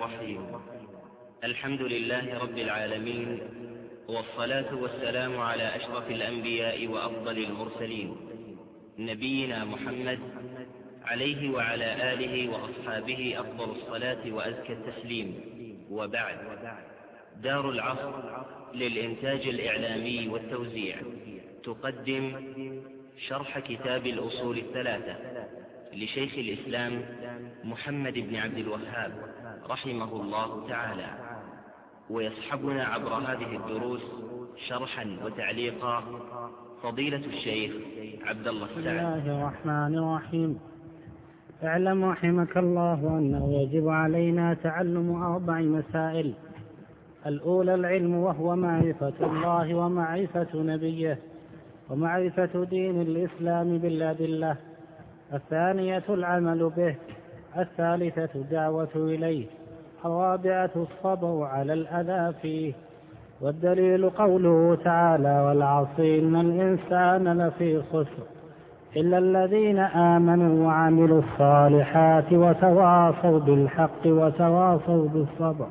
الرحيم الحمد لله رب العالمين والصلاة والسلام على أشرف الأنبياء وأفضل المرسلين. نبينا محمد عليه وعلى آله وأصحابه أفضل الصلاة وأزكى التسليم. وبعد دار العصر للإنتاج الإعلامي والتوزيع. تقدم شرح كتاب الأصول الثلاثة لشيخ الإسلام محمد بن عبد الوهاب. رحمه الله تعالى ويصحبنا عبر هذه الدروس شرحا وتعليقا فضيلة الشيخ عبد الله بسم السعد. الله الرحمن الرحيم. اعلم رحمك الله أنه يجب علينا تعلم أربع مسائل. الأولى العلم وهو معرفة الله ومعرفة نبيه ومعرفة دين الإسلام بالأدلة. الثانية العمل به الثالثة الدعوة إليه الرابعة الصبر على الأذى فيه. والدليل قوله تعالى والعصر إن الإنسان لفي خسر إلا الذين آمنوا وعملوا الصالحات وتواصوا بالحق وتواصوا بالصبر.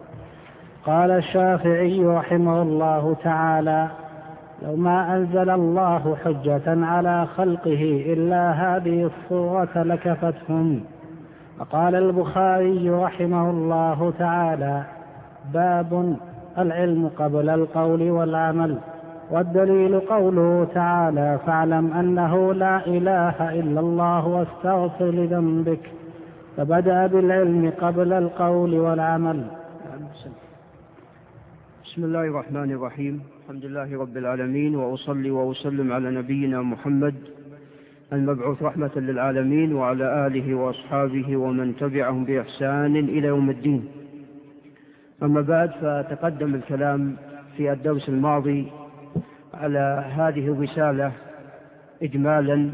قال الشافعي رحمه الله تعالى لو ما أنزل الله حجة على خلقه إلا هذه الصورة لكفتهم. وقال البخاري رحمه الله تعالى باب العلم قبل القول والعمل والدليل قوله تعالى فاعلم أنه لا إله إلا الله واستغفر لذنبك. فبدأ بالعلم قبل القول والعمل. بسم الله الرحمن الرحيم. الحمد لله رب العالمين وأصلي وأسلم على نبينا محمد المبعوث رحمة للعالمين وعلى آله وأصحابه ومن تبعهم بإحسان إلى يوم الدين. أما بعد فتقدم الكلام في الدرس الماضي على هذه الرسالة إجمالا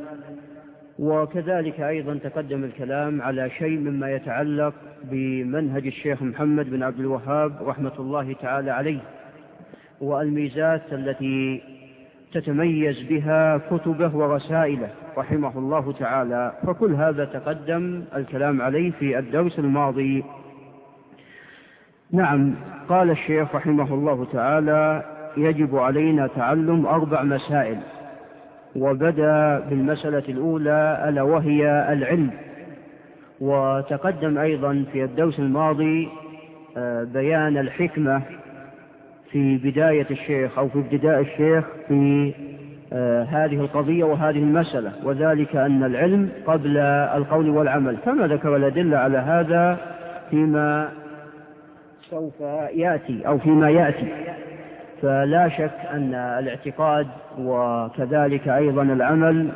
وكذلك أيضا تقدم الكلام على شيء مما يتعلق بمنهج الشيخ محمد بن عبد الوهاب رحمة الله تعالى عليه والميزات التي تتميز بها كتبه ورسائله رحمه الله تعالى. فكل هذا تقدم الكلام عليه في الدرس الماضي. نعم قال الشيخ رحمه الله تعالى يجب علينا تعلم أربع مسائل وبدأ بالمسألة الأولى ألا وهي العلم. وتقدم أيضا في الدرس الماضي آه، بيان الحكمة في بداية الشيخ أو في ابتداء الشيخ في آه، هذه القضية وهذه المسألة وذلك أن العلم قبل القول والعمل. كما ذكر الأدلة على هذا فيما سوف يأتي أو فيما يأتي. فلا شك أن الاعتقاد وكذلك أيضا العمل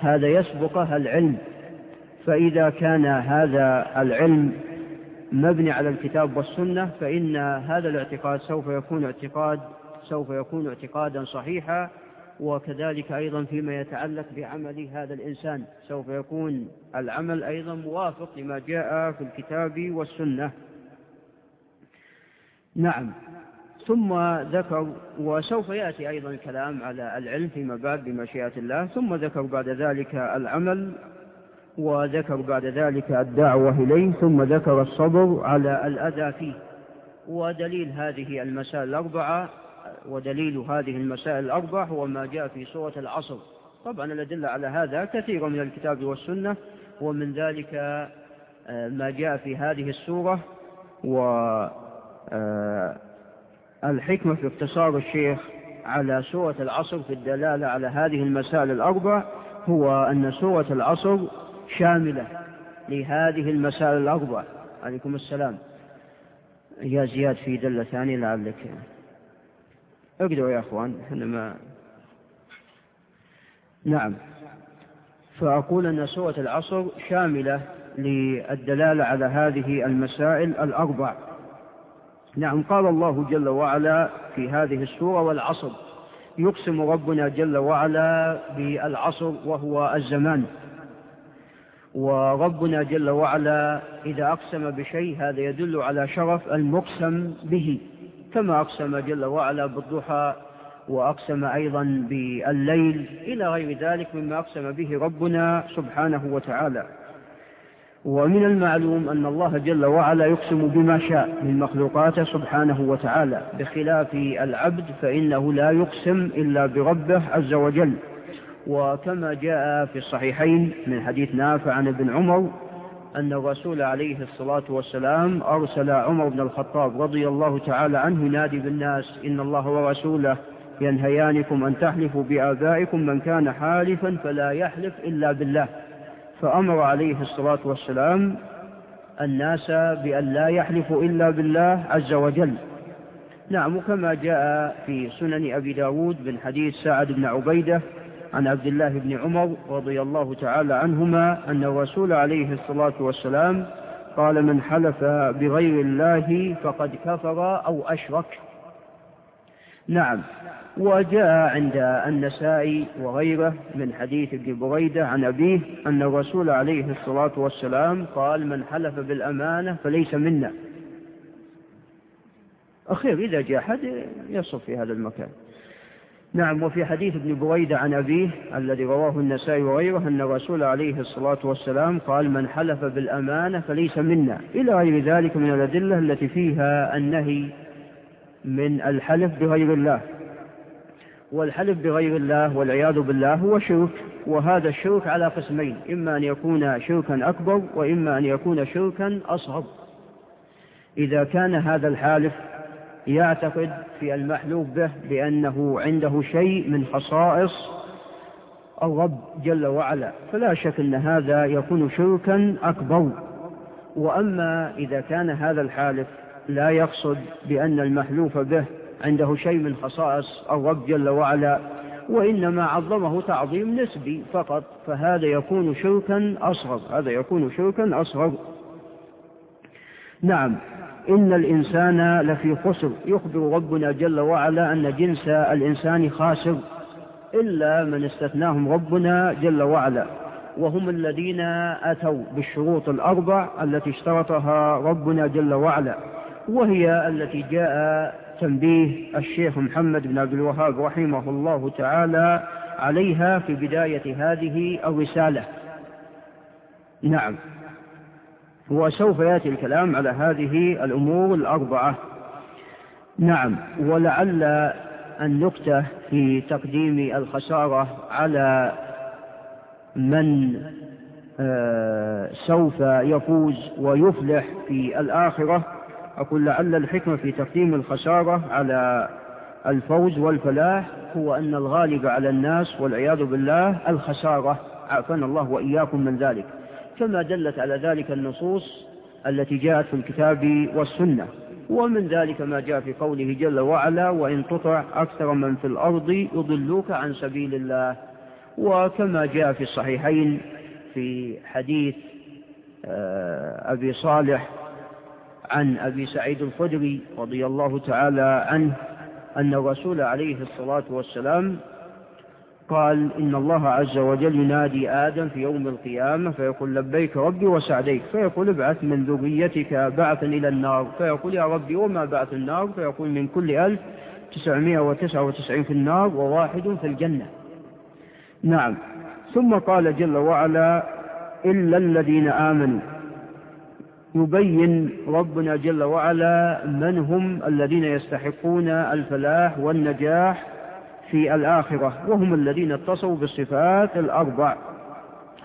هذا يسبقه العلم. فإذا كان هذا العلم مبني على الكتاب والسنة فإن هذا الاعتقاد سوف يكون اعتقاد سوف يكون اعتقادا صحيحا وكذلك أيضا فيما يتعلق بعمل هذا الإنسان. سوف يكون العمل أيضا موافق لما جاء في الكتاب والسنة. نعم. ثم ذكر وسوف يأتي أيضا الكلام على العلم فيما بعد بمشيئة الله. ثم ذكر بعد ذلك العمل وذكر بعد ذلك الدعوة إليه ثم ذكر الصبر على الأذى فيه. ودليل هذه المسائل الأربعة ودليل هذه المسائل الأربع هو ما جاء في سورة العصر. طبعا الأدلة على هذا كثيرة من الكتاب والسنة ومن ذلك آه، ما جاء في هذه السورة. و آه، في اقتصار الشيخ على سورة العصر في الدلالة على هذه المسائل الأربع هو أن سورة العصر شاملة لهذه المسائل الأربع عليكم السلام. يا زياد في دلة ثانية لعلك. اقدروا يا أخوان إحنا ما نعم. فأقول أن سورة العصر شاملة للدلالة على هذه المسائل الأربع نعم قال الله جل وعلا في هذه السورة والعصر يقسم ربنا جل وعلا بالعصر وهو الزمان. وربنا جل وعلا إذا أقسم بشيء هذا يدل على شرف المقسم به. كما أقسم جل وعلا بالضحى وأقسم أيضا بالليل إلى غير ذلك مما أقسم به ربنا سبحانه وتعالى. ومن المعلوم أن الله جل وعلا يقسم بما شاء من مخلوقاته سبحانه وتعالى بخلاف العبد فإنه لا يقسم إلا بربه عز وجل. وكما جاء في الصحيحين من حديث نافع عن ابن عمر أن الرسول عليه الصلاة والسلام أرسل عمر بن الخطاب رضي الله تعالى عنه ينادي بالناس إن الله ورسوله ينهيانكم أن تحلفوا بآبائكم من كان حالفا فلا يحلف إلا بالله. فأمر عليه الصلاة والسلام الناس بأن لا يحلفوا إلا بالله عز وجل. نعم وكما جاء في سنن أبي داود من حديث سعد بن عبيدة عن عبد الله بن عمر رضي الله تعالى عنهما أن الرسول عليه الصلاة والسلام قال من حلف بغير الله فقد كفر أو أشرك. نعم وجاء عند النسائي وغيره من حديث ابن بريدة عن أبيه أن الرسول عليه الصلاة والسلام قال من حلف بالأمانة فليس منا. أخير إذا جاء أحد يصف في هذا المكان. نعم وفي حديث ابن بريدة عن أبيه الذي رواه النسائي وغيره أن الرسول عليه الصلاة والسلام قال من حلف بالأمانة فليس منا. إلى غير ذلك من الأدلة التي فيها النهي من الحلف بغير الله. والحلف بغير الله والعياذ بالله هو شرك وهذا الشرك على قسمين إما أن يكون شركا أكبر وإما أن يكون شركا أصغر. إذا كان هذا الحالف يعتقد في المحلوف به بأنه عنده شيء من خصائص الرب جل وعلا فلا شك أن هذا يكون شركا أكبر. وأما إذا كان هذا الحالف لا يقصد بأن المحلوف به عنده شيء من خصائص الرب جل وعلا وإنما عظمه تعظيم نسبي فقط فهذا يكون شركا أصغر هذا يكون شركا أصغر. نعم. إن الإنسان لفي خسر. يخبر ربنا جل وعلا أن جنس الإنسان خاسر إلا من استثناهم ربنا جل وعلا. وهم الذين أتوا بالشروط الأربع التي اشترطها ربنا جل وعلا وهي التي جاء تنبيه الشيخ محمد بن عبد الوهاب رحمه الله تعالى عليها في بداية هذه الرسالة. نعم. وسوف يأتي الكلام على هذه الأمور الأربعة. نعم ولعل النكتة في تقديم الخسارة على من آه، سوف يفوز ويفلح في الآخرة. أقول لعل الحكمة في تقديم الخسارة على الفوز والفلاح هو أن الغالب على الناس والعياذ بالله الخسارة. عافانا الله وإياكم من ذلك. كما دلت على ذلك النصوص التي جاءت في الكتاب والسنة. ومن ذلك ما جاء في قوله جل وعلا وإن تطع أكثر من في الأرض يضلوك عن سبيل الله. وكما جاء في الصحيحين في حديث آه، أبي صالح عن أبي سعيد الخدري رضي الله تعالى عنه أن الرسول عليه الصلاة والسلام قال إن الله عز وجل ينادي آدم في يوم القيامة فيقول لبيك ربي وسعديك فيقول ابعث من ذريتك بعثا إلى النار فيقول يا ربي وما بعث النار؟ فيقول من كل ألف تسعمائة وتسعة وتسعين في النار وواحد في الجنة. نعم. ثم قال جل وعلا إلا الذين آمنوا. يبين ربنا جل وعلا من هم الذين يستحقون الفلاح والنجاح في الآخرة وهم الذين اتصوا بالصفات الأربع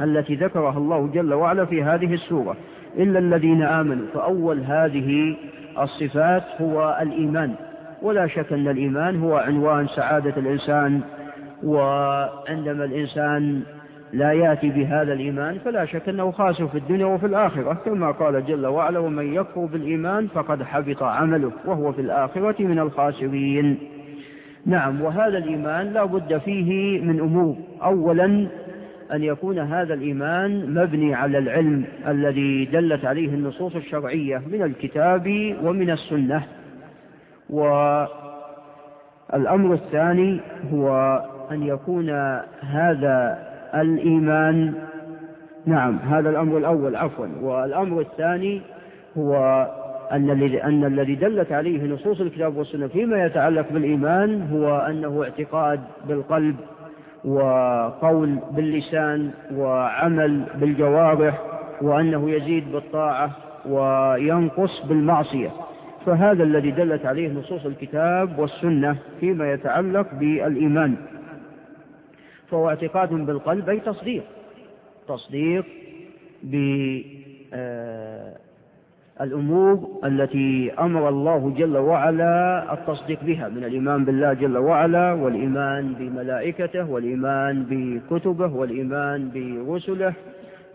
التي ذكرها الله جل وعلا في هذه السورة. إلا الذين آمنوا فأول هذه الصفات هو الإيمان. ولا شك أن الإيمان هو عنوان سعادة الإنسان وعندما الإنسان لا يأتي بهذا الإيمان فلا شك أنه خاسر في الدنيا وفي الآخرة. كما قال جل وعلا ومن يكفر بالإيمان فقد حبط عمله وهو في الآخرة من الخاسرين. نعم وهذا الإيمان لا بد فيه من أمور. أولا أن يكون هذا الإيمان مبني على العلم الذي دلت عليه النصوص الشرعية من الكتاب ومن السنة. والأمر الثاني هو أن يكون هذا الإيمان نعم هذا الأمر الأول عفوا. والأمر الثاني هو أن الذي دلت عليه نصوص الكتاب والسنة فيما يتعلق بالإيمان هو أنه اعتقاد بالقلب وقول باللسان وعمل بالجوارح وأنه يزيد بالطاعة وينقص بالمعصية. فهذا الذي دلت عليه نصوص الكتاب والسنة فيما يتعلق بالإيمان. فهو اعتقاد بالقلب أي تصديق. تصديق بالأمور التي أمر الله جل وعلا التصديق بها من الإيمان بالله جل وعلا والإيمان بملائكته والإيمان بكتبه والإيمان برسله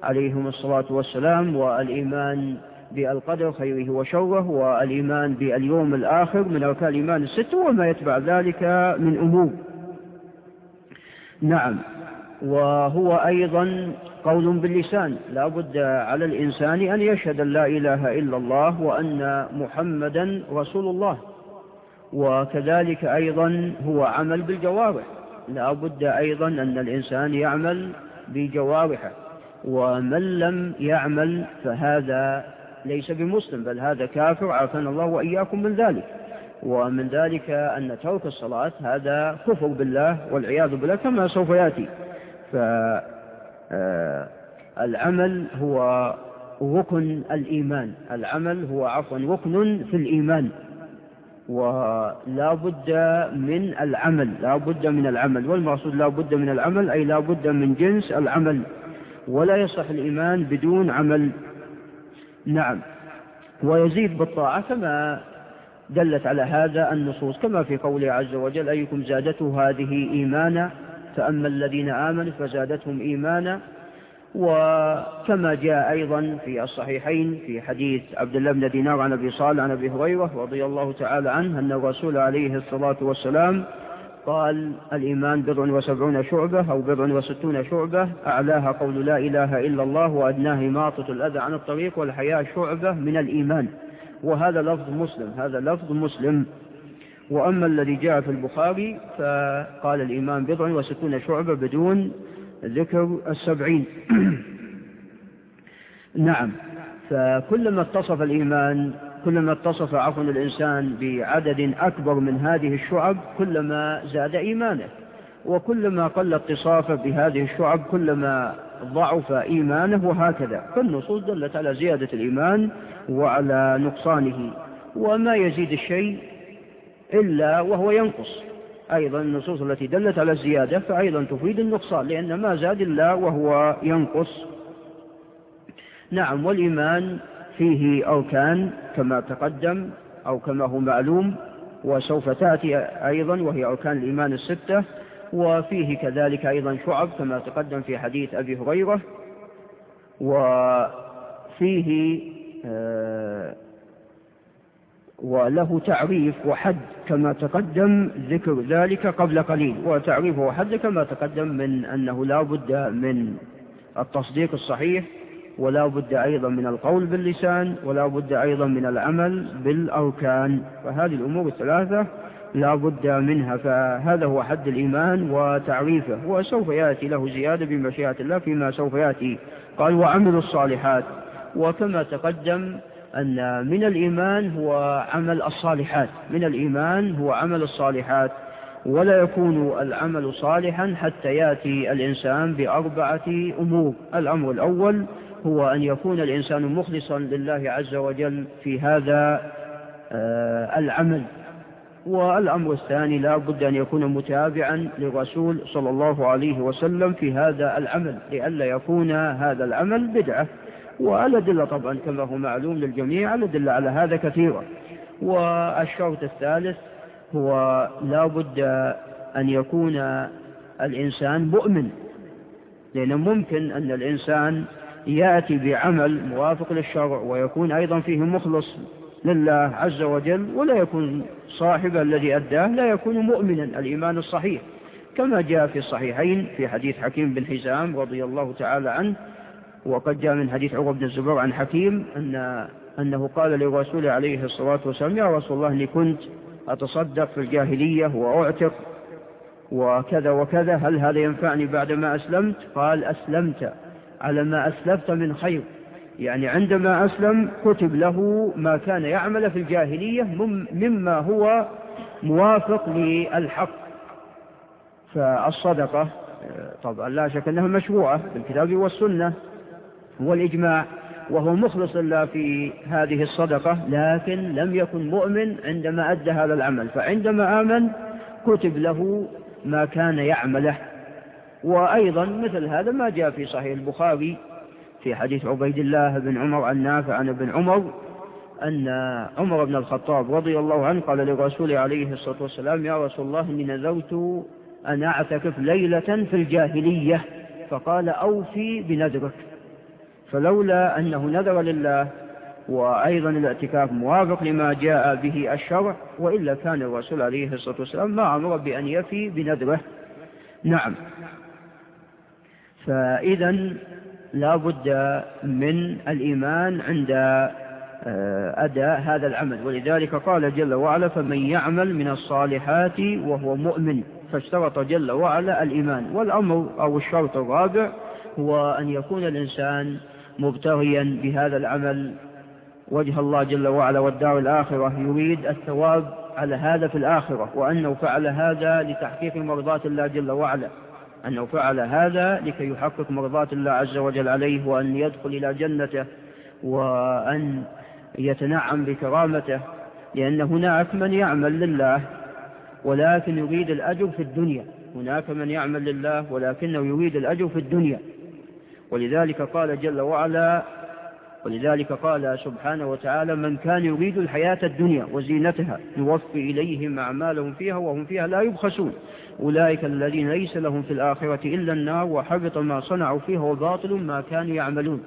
عليهم الصلاة والسلام والإيمان بالقدر خيره وشره والإيمان باليوم الآخر من أركان الإيمان الست وما يتبع ذلك من أمور. نعم. وهو أيضا قول باللسان. لا بد على الإنسان أن يشهد أن لا إله إلا الله وأن محمدا رسول الله. وكذلك أيضا هو عمل بالجوارح. لا بد أيضا أن الإنسان يعمل بجوارحه. ومن لم يعمل فهذا ليس بمسلم بل هذا كافر. عافانا الله وإياكم من ذلك. ومن ذلك أن ترك الصلاة هذا كفر بالله والعياذ بالله كما سوف يأتي. فالعمل هو ركن الإيمان. العمل هو عفوا ركن في الإيمان. ولا بد من العمل لا بد من العمل. والمقصود لا بد من العمل أي لا بد من جنس العمل. ولا يصح الإيمان بدون عمل. نعم. ويزيد بالطاعة كما دلت على هذا النصوص. كما في قوله عز وجل أيكم زادته هذه إيمانا فأما الذين آمنوا فزادتهم إيمانا وكما جاء أيضا في الصحيحين في حديث عبد الله بن دينار عن أبي صالح عن أبي هريرة رضي الله تعالى عنه أن الرسول عليه الصلاة والسلام قال الإيمان بضع وسبعون شعبة أو بضع وستون شعبة أعلاها قول لا إله إلا الله وأدناها إماطة الأذى عن الطريق والحياة شعبة من الإيمان. وهذا لفظ مسلم هذا لفظ مسلم. وأما الذي جاء في البخاري فقال الإيمان بضع وستون شعبة بدون ذكر السبعين. نعم. فكلما اتصف الإيمان كلما اتصف عفوا الإنسان بعدد أكبر من هذه الشعب كلما زاد إيمانه. وكلما قل اتصافه بهذه الشعب كلما ضعف إيمانه وهكذا. فالنصوص دلت على زيادة الإيمان وعلى نقصانه. وما يزيد الشيء إلا وهو ينقص. أيضا النصوص التي دلت على الزيادة فأيضا تفيد النقصان لأن ما زاد إلا وهو ينقص. نعم والإيمان فيه أركان كما تقدم أو كما هو معلوم وسوف تأتي أيضا وهي أركان الإيمان الستة وفيه كذلك أيضا شعب كما تقدم في حديث أبي هريرة وفيه آه وله تعريف وحد كما تقدم ذكر ذلك قبل قليل وتعريفه وحد كما تقدم من أنه لا بد من التصديق الصحيح ولا بد أيضا من القول باللسان ولا بد أيضا من العمل بالأركان فهذه الأمور الثلاثة لا بد منها فهذا هو حد الإيمان وتعريفه وسوف يأتي له زيادة بمشيئة الله فيما سوف يأتي. قال وعمل الصالحات وكما تقدم أن من الإيمان هو عمل الصالحات. من الإيمان هو عمل الصالحات. ولا يكون العمل صالحا حتى يأتي الإنسان بأربعة أمور. الأمر الأول هو أن يكون الإنسان مخلصا لله عز وجل في هذا آه، العمل. والأمر الثاني لا بد أن يكون متابعا للرسول صلى الله عليه وسلم في هذا العمل لئلا يكون هذا العمل بدعة. والأدلة طبعا كما هو معلوم للجميع الأدلة على هذا كثيرة والشرط الثالث هو لا بد أن يكون الإنسان مؤمن لأنه ممكن أن الإنسان يأتي بعمل موافق للشرع ويكون أيضا فيه مخلص لله عز وجل ولا يكون صاحب الذي أداه لا يكون مؤمنا. الإيمان الصحيح كما جاء في الصحيحين في حديث حكيم بن حزام رضي الله تعالى عنه وقد جاء من حديث عروة بن الزبير عن حكيم أن أنه قال للرسول عليه الصلاة والسلام يا رسول الله إني كنت أتصدق في الجاهلية وأعتق وكذا وكذا هل هذا ينفعني بعدما أسلمت? قال أسلمت على ما أسلفت من خير. يعني عندما أسلم كتب له ما كان يعمل في الجاهلية مما هو موافق للحق. فالصدقة طبعا لا شك أنها مشروعة بالكتاب والسنة. والإجماع وهو مخلص لله في هذه الصدقة لكن لم يكن مؤمن عندما أدى هذا العمل. فعندما آمن كتب له ما كان يعمله. وأيضا مثل هذا ما جاء في صحيح البخاري في حديث عبيد الله بن عمر عن نافع عن ابن عمر أن عمر بن الخطاب رضي الله عنه قال لرسوله عليه الصلاة والسلام يا رسول الله إني نذرت أن أعتكف ليلة في الجاهلية. فقال أوفي بنذرك. فلولا أنه نذر لله وأيضا الاعتكاف موافق لما جاء به الشرع وإلا كان الرسول عليه الصلاة والسلام ما أمر بأن يفي بنذره. نعم. فإذا لا بد من الإيمان عند آه، أداء هذا العمل. ولذلك قال جل وعلا فمن يعمل من الصالحات وهو مؤمن فاشترط جل وعلا الإيمان. والأمر أو الشرط الرابع هو أن يكون الإنسان مبتغيا بهذا العمل. وجه الله جل وعلا والدار الآخرة يريد الثواب على هذا في الآخرة وأنه فعل هذا لتحقيق مرضاة الله جل وعلا. أنه فعل هذا لكي يحقق مرضاة الله عز وجل عليه وأن يدخل إلى جنته وأن يتنعم بكرامته لأن هناك من يعمل لله ولكن يريد الأجر في الدنيا. هناك من يعمل لله ولكنه يريد الأجر في الدنيا. ولذلك قال جل وعلا ولذلك قال سبحانه وتعالى من كان يريد الحياة الدنيا وزينتها نوفي إليهم أعمالهم فيها وهم فيها لا يبخسون. أولئك الذين ليس لهم في الآخرة إلا النار وحبط ما صنعوا فيها وباطل ما كانوا يعملون.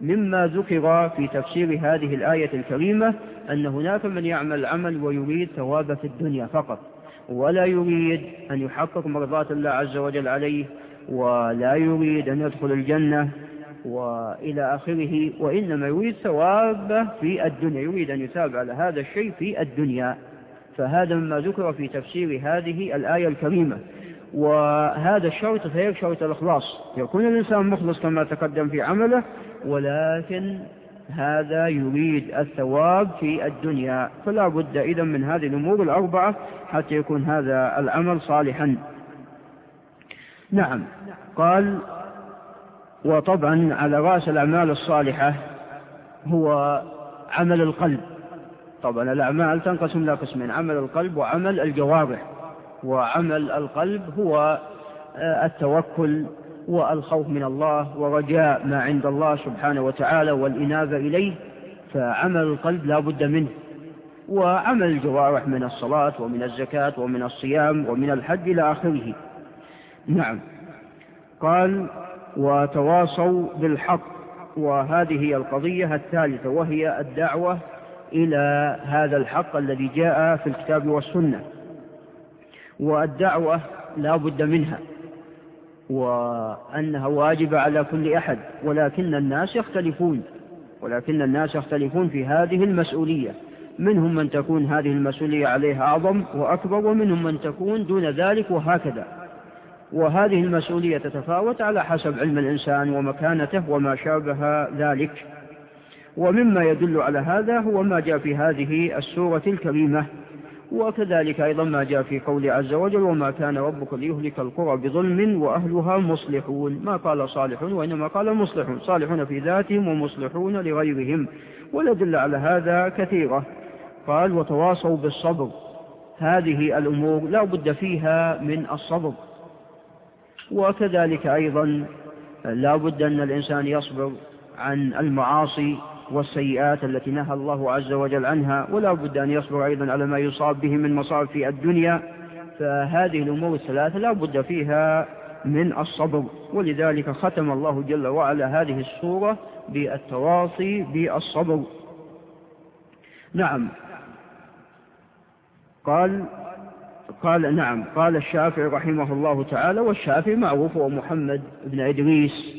مما ذكر في تفسير هذه الآية الكريمة أن هناك من يعمل عمل ويريد ثواب في الدنيا فقط ولا يريد أن يحقق مرضات الله عز وجل عليه ولا يريد أن يدخل الجنة وإلى آخره وإنما يريد ثوابه في الدنيا يريد أن يثاب على هذا الشيء في الدنيا. فهذا مما ذكر في تفسير هذه الآية الكريمة. وهذا الشرط غير شرط الإخلاص. يكون الإنسان مخلص كما تقدم في عمله ولكن هذا يريد الثواب في الدنيا. فلا بد إذا من هذه الأمور الأربعة حتى يكون هذا العمل صالحا. نعم. قال وطبعا على رأس الأعمال الصالحة هو عمل القلب. طبعا الأعمال تنقسم إلى قسمين عمل القلب وعمل الجوارح. وعمل القلب هو آه، التوكل والخوف من الله ورجاء ما عند الله سبحانه وتعالى والإنابة إليه فعمل القلب لا بد منه. وعمل الجوارح من الصلاة ومن الزكاة ومن الصيام ومن الحج إلى آخره. نعم. قال وتواصوا بالحق. وهذه هي القضية الثالثة وهي الدعوة إلى هذا الحق الذي جاء في الكتاب والسنة. والدعوة لا بد منها وأنها واجبة على كل أحد ولكن الناس يختلفون ولكن الناس يختلفون في هذه المسؤولية. منهم من تكون هذه المسؤولية عليها أعظم وأكبر ومنهم من تكون دون ذلك وهكذا. وهذه المسؤولية تتفاوت على حسب علم الإنسان ومكانته وما شابه ذلك. ومما يدل على هذا هو ما جاء في هذه السورة الكريمة. وكذلك أيضا ما جاء في قول عز وجل وما كان ربك ليهلك القرى بظلم وأهلها مصلحون. ما قال صالحون وإنما قال مصلحون. صالحون في ذاتهم ومصلحون لغيرهم. والأدل على هذا كثيرة. قال وتواصوا بالصبر. هذه الأمور لا بد فيها من الصبر. وكذلك أيضا لا بد أن الإنسان يصبر عن المعاصي والسيئات التي نهى الله عز وجل عنها ولا بد أن يصبر أيضا على ما يصاب به من مصائب في الدنيا. فهذه الأمور الثلاثة لا بد فيها من الصبر ولذلك ختم الله جل وعلا هذه السورة بالتواصي بالصبر. نعم. قال قال نعم قال الشافعي رحمه الله تعالى والشافعي معروف هو محمد بن إدريس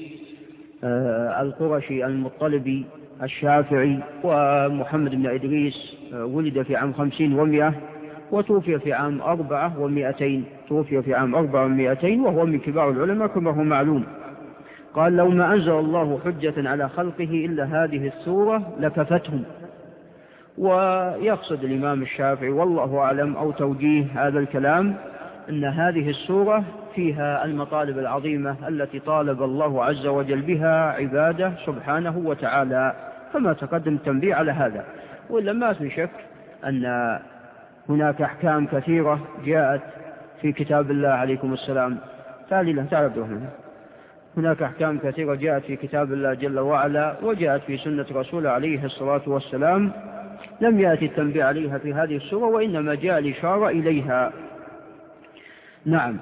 آه، القرشي المطلبي الشافعي ومحمد بن إدريس آه، ولد في عام خمسين ومئة وتوفي في عام أربعة ومئتين توفي في عام أربعة ومئتين وهو من كبار العلماء كما هو معلوم. قال لو ما أنزل الله حجة على خلقه إلا هذه السورة لكفتهم. ويقصد الإمام الشافعي والله أعلم أو توجيه هذا الكلام أن هذه السورة فيها المطالب العظيمة التي طالب الله عز وجل بها عباده سبحانه وتعالى كما تقدم التنبيه على هذا. وإلا ما في شك أن هناك أحكام كثيرة جاءت في كتاب الله عليكم السلام تعالي له تعال عبد هناك أحكام كثيرة جاءت في كتاب الله جل وعلا وجاءت في سنة رسوله عليه الصلاة والسلام لم يأتي التنبيه عليها في هذه السورة وإنما جاء الإشارة إليها. نعم.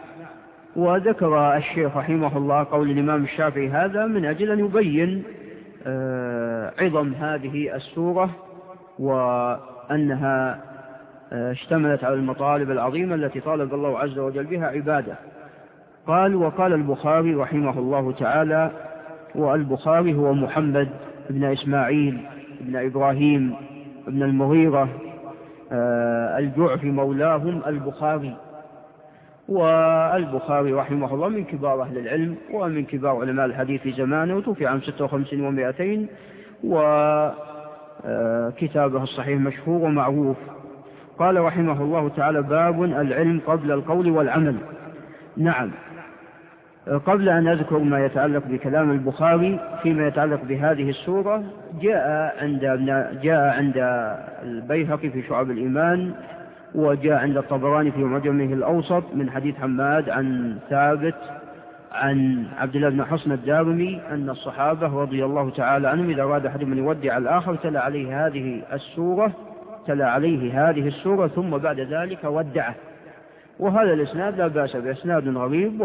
وذكر الشيخ رحمه الله قول الإمام الشافعي هذا من أجل أن يبين آه، عظم هذه السورة وأنها آه، اشتملت على المطالب العظيمة التي طالب الله عز وجل بها عباده. قال وقال البخاري رحمه الله تعالى والبخاري هو محمد بن إسماعيل بن إبراهيم بن المغيرة آه، الجعفي مولاهم البخاري. والبخاري رحمه الله من كبار أهل العلم ومن كبار علماء الحديث في زمانه وتوفي عام 56 و200 وكتابه الصحيح مشهور ومعروف. قال رحمه الله تعالى باب العلم قبل القول والعمل. نعم. قبل أن أذكر ما يتعلق بكلام البخاري فيما يتعلق بهذه السورة جاء عند جاء عند البيهقي في شعب الإيمان وجاء عند الطبراني في معجمه الأوسط من حديث حماد عن ثابت عن عبد الله بن حصن الدارمي أن الصحابة رضي الله تعالى عنهم إذا أراد أحدهم أن يودع الآخر تلا عليه هذه السورة تلا عليه هذه السورة ثم بعد ذلك ودعه. وهذا الإسناد لا بأس به إسناد غريب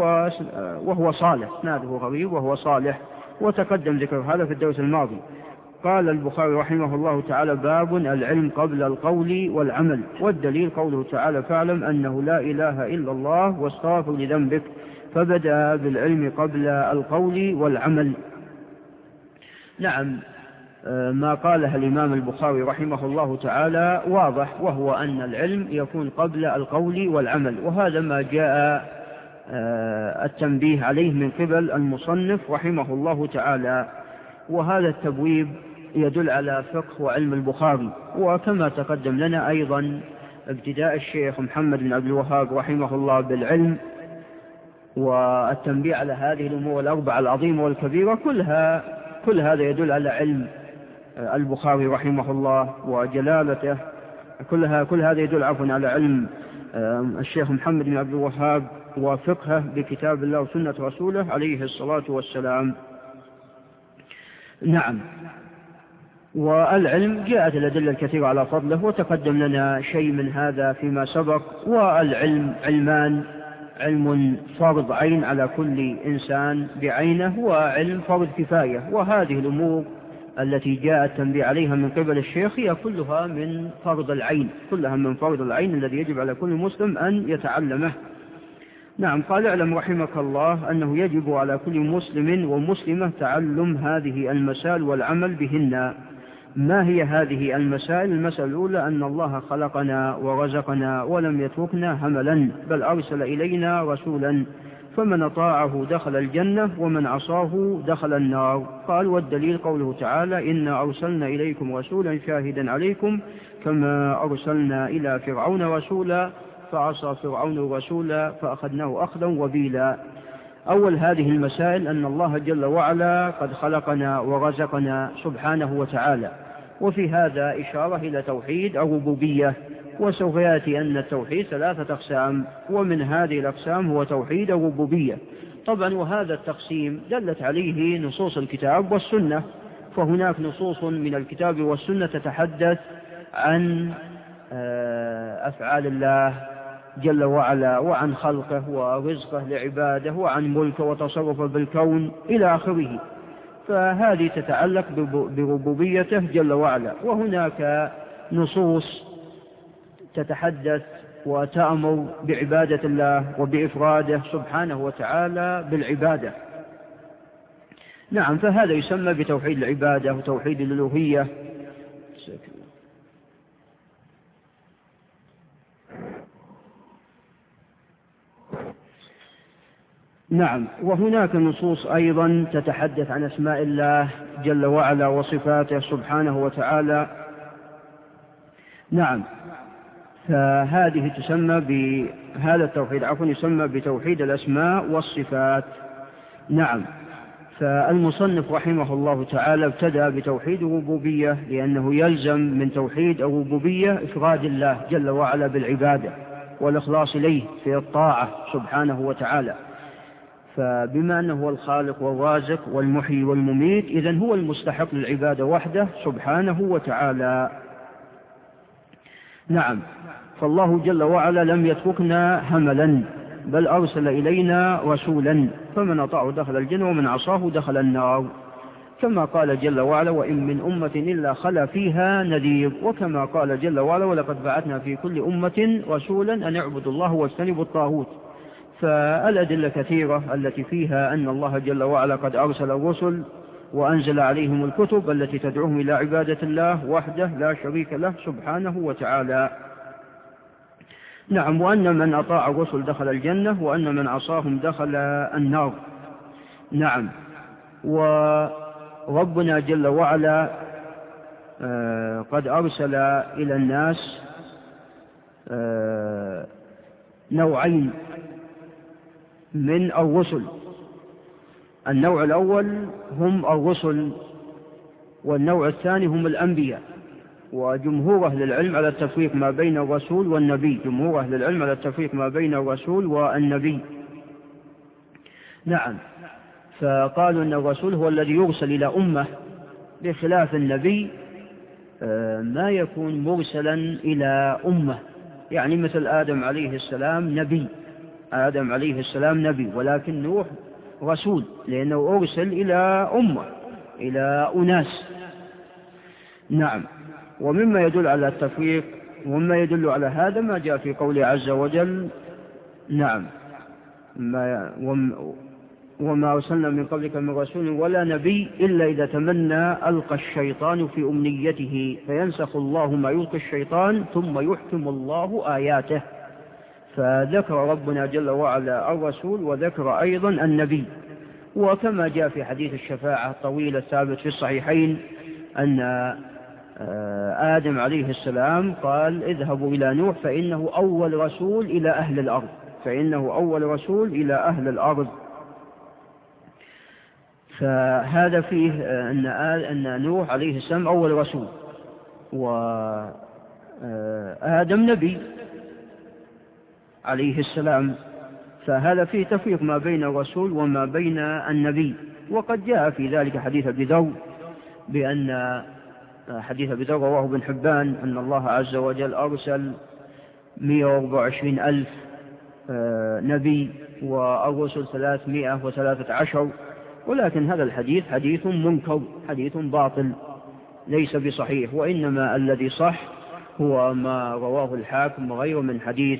وهو صالح إسناده غريب وهو صالح وتقدم ذكر هذا في الدرس الماضي. قال البخاري رحمه الله تعالى باب العلم قبل القول والعمل والدليل قوله تعالى فاعلم أنه لا إله إلا الله واستغفر لذنبك فبدأ بالعلم قبل القول والعمل. نعم ما قاله الإمام البخاري رحمه الله تعالى واضح وهو أن العلم يكون قبل القول والعمل وهذا ما جاء آه، التنبيه عليه من قبل المصنف رحمه الله تعالى وهذا التبويب يدل على فقه وعلم البخاري وكما تقدم لنا أيضا ابتداء الشيخ محمد بن عبد الوهاب رحمه الله بالعلم والتنبيه على هذه الأمور الأربعة العظيمة والكبيرة كلها كل هذا يدل على علم البخاري رحمه الله وجلالته كلها كل هذا يدل عفوا على علم الشيخ محمد بن عبد الوهاب وفقهه بكتاب الله وسنة رسوله عليه الصلاة والسلام. نعم. والعلم جاءت الأدلة الكثيرة على فضله وتقدم لنا شيء من هذا فيما سبق والعلم علمان علم فرض عين على كل إنسان بعينه وعلم فرض كفاية. وهذه الأمور التي جاء التنبيه عليها من قبل الشيخ هي كلها من فرض العين كلها من فرض العين الذي يجب على كل مسلم أن يتعلمه. نعم قال اعلم رحمك الله أنه يجب على كل مسلم ومسلمة تعلم هذه المسائل والعمل بهن. ما هي هذه المسائل؟ المسألة الأولى أن الله خلقنا ورزقنا ولم يتركنا هملا بل أرسل إلينا رسولا. فمن أطاعه دخل الجنة ومن عصاه دخل النار. قال والدليل قوله تعالى إنا أرسلنا إليكم رسولا شاهدا عليكم كما أرسلنا إلى فرعون رسولا فعصى فرعون الرسول فأخذناه أخذا وبيلا. أول هذه المسائل أن الله جل وعلا قد خلقنا ورزقنا سبحانه وتعالى. وفي هذا إشارة إلى توحيد الربوبية وسوف يأتي أن التوحيد ثلاثة أقسام ومن هذه الأقسام هو توحيد الربوبية طبعا وهذا التقسيم دلت عليه نصوص الكتاب والسنة فهناك نصوص من الكتاب والسنة تتحدث عن آه، أفعال الله جل وعلا وعن خلقه ورزقه لعباده وعن ملكه وتصرفه بالكون إلى آخره. فهذه تتعلق بربوبيته جل وعلا. وهناك نصوص تتحدث وتأمر بعبادة الله وبإفراده سبحانه وتعالى بالعبادة. نعم فهذا يسمى بتوحيد العبادة وتوحيد الألوهية. نعم. وهناك نصوص أيضا تتحدث عن أسماء الله جل وعلا وصفاته سبحانه وتعالى. نعم. فهذه تسمى بهذا التوحيد عفوا يسمى بتوحيد الأسماء والصفات. نعم. فالمصنف رحمه الله تعالى ابتدأ بتوحيد الربوبية لأنه يلزم من توحيد الربوبية إفراد الله جل وعلا بالعبادة والإخلاص إليه في الطاعة سبحانه وتعالى. فبما أنه هو الخالق والرازق والمحيي والمميت إذا هو المستحق للعبادة وحده سبحانه وتعالى. نعم. فالله جل وعلا لم يتركنا هملا بل أرسل إلينا رسولا فمن أطاعه دخل الجنة ومن عصاه دخل النار. كما قال جل وعلا وإن من أمة إلا خلا فيها نذير. وكما قال جل وعلا ولقد بعثنا في كل أمة رسولا أن اعبدوا الله واجتنبوا الطاغوت. فالأدلة كثيرة التي فيها أن الله جل وعلا قد أرسل الرسل وأنزل عليهم الكتب التي تدعوهم إلى عبادة الله وحده لا شريك له سبحانه وتعالى. نعم وأن من أطاع الرسل دخل الجنة وأن من عصاهم دخل النار. نعم وربنا جل وعلا آه، قد أرسل إلى الناس آه، نوعين من الرسل. النوع الأول هم الرسل والنوع الثاني هم الأنبياء. وجمهور أهل العلم على التفريق ما بين الرسول والنبي. جمهور أهل العلم على التفريق ما بين الرسول والنبي. نعم. فقالوا أن الرسول هو الذي يرسل إلى أمة بخلاف النبي آه، ما يكون مرسلا إلى أمة. يعني مثل آدم عليه السلام نبي. آدم عليه السلام نبي ولكن نوح رسول لأنه أرسل إلى أمة إلى أناس. نعم. ومما يدل على التفريق ومما يدل على هذا ما جاء في قوله عز وجل. نعم. ما وما أرسلنا من قبلك من رسول ولا نبي إلا إذا تمنى ألقى الشيطان في أمنيته فينسخ الله ما يلقي الشيطان ثم يحكم الله آياته. فذكر ربنا جل وعلا الرسول وذكر أيضا النبي. وكما جاء في حديث الشفاعة الطويل الثابت في الصحيحين أن آه، آدم عليه السلام قال اذهبوا إلى نوح فإنه أول رسول إلى أهل الأرض. فإنه أول رسول إلى أهل الأرض. فهذا فيه آه، أن أن نوح عليه السلام أول رسول وآدم آه، نبي. عليه السلام فهذا فيه تفريق ما بين الرسول وما بين النبي. وقد جاء في ذلك حديث أبي ذر بأن حديث أبي ذر رواه ابن حبان أن الله عز وجل أرسل 124 ألف آه، نبي والرسل 313 ولكن هذا الحديث حديث منكر حديث باطل ليس بصحيح. وإنما الذي صح هو ما رواه الحاكم وغيره من حديث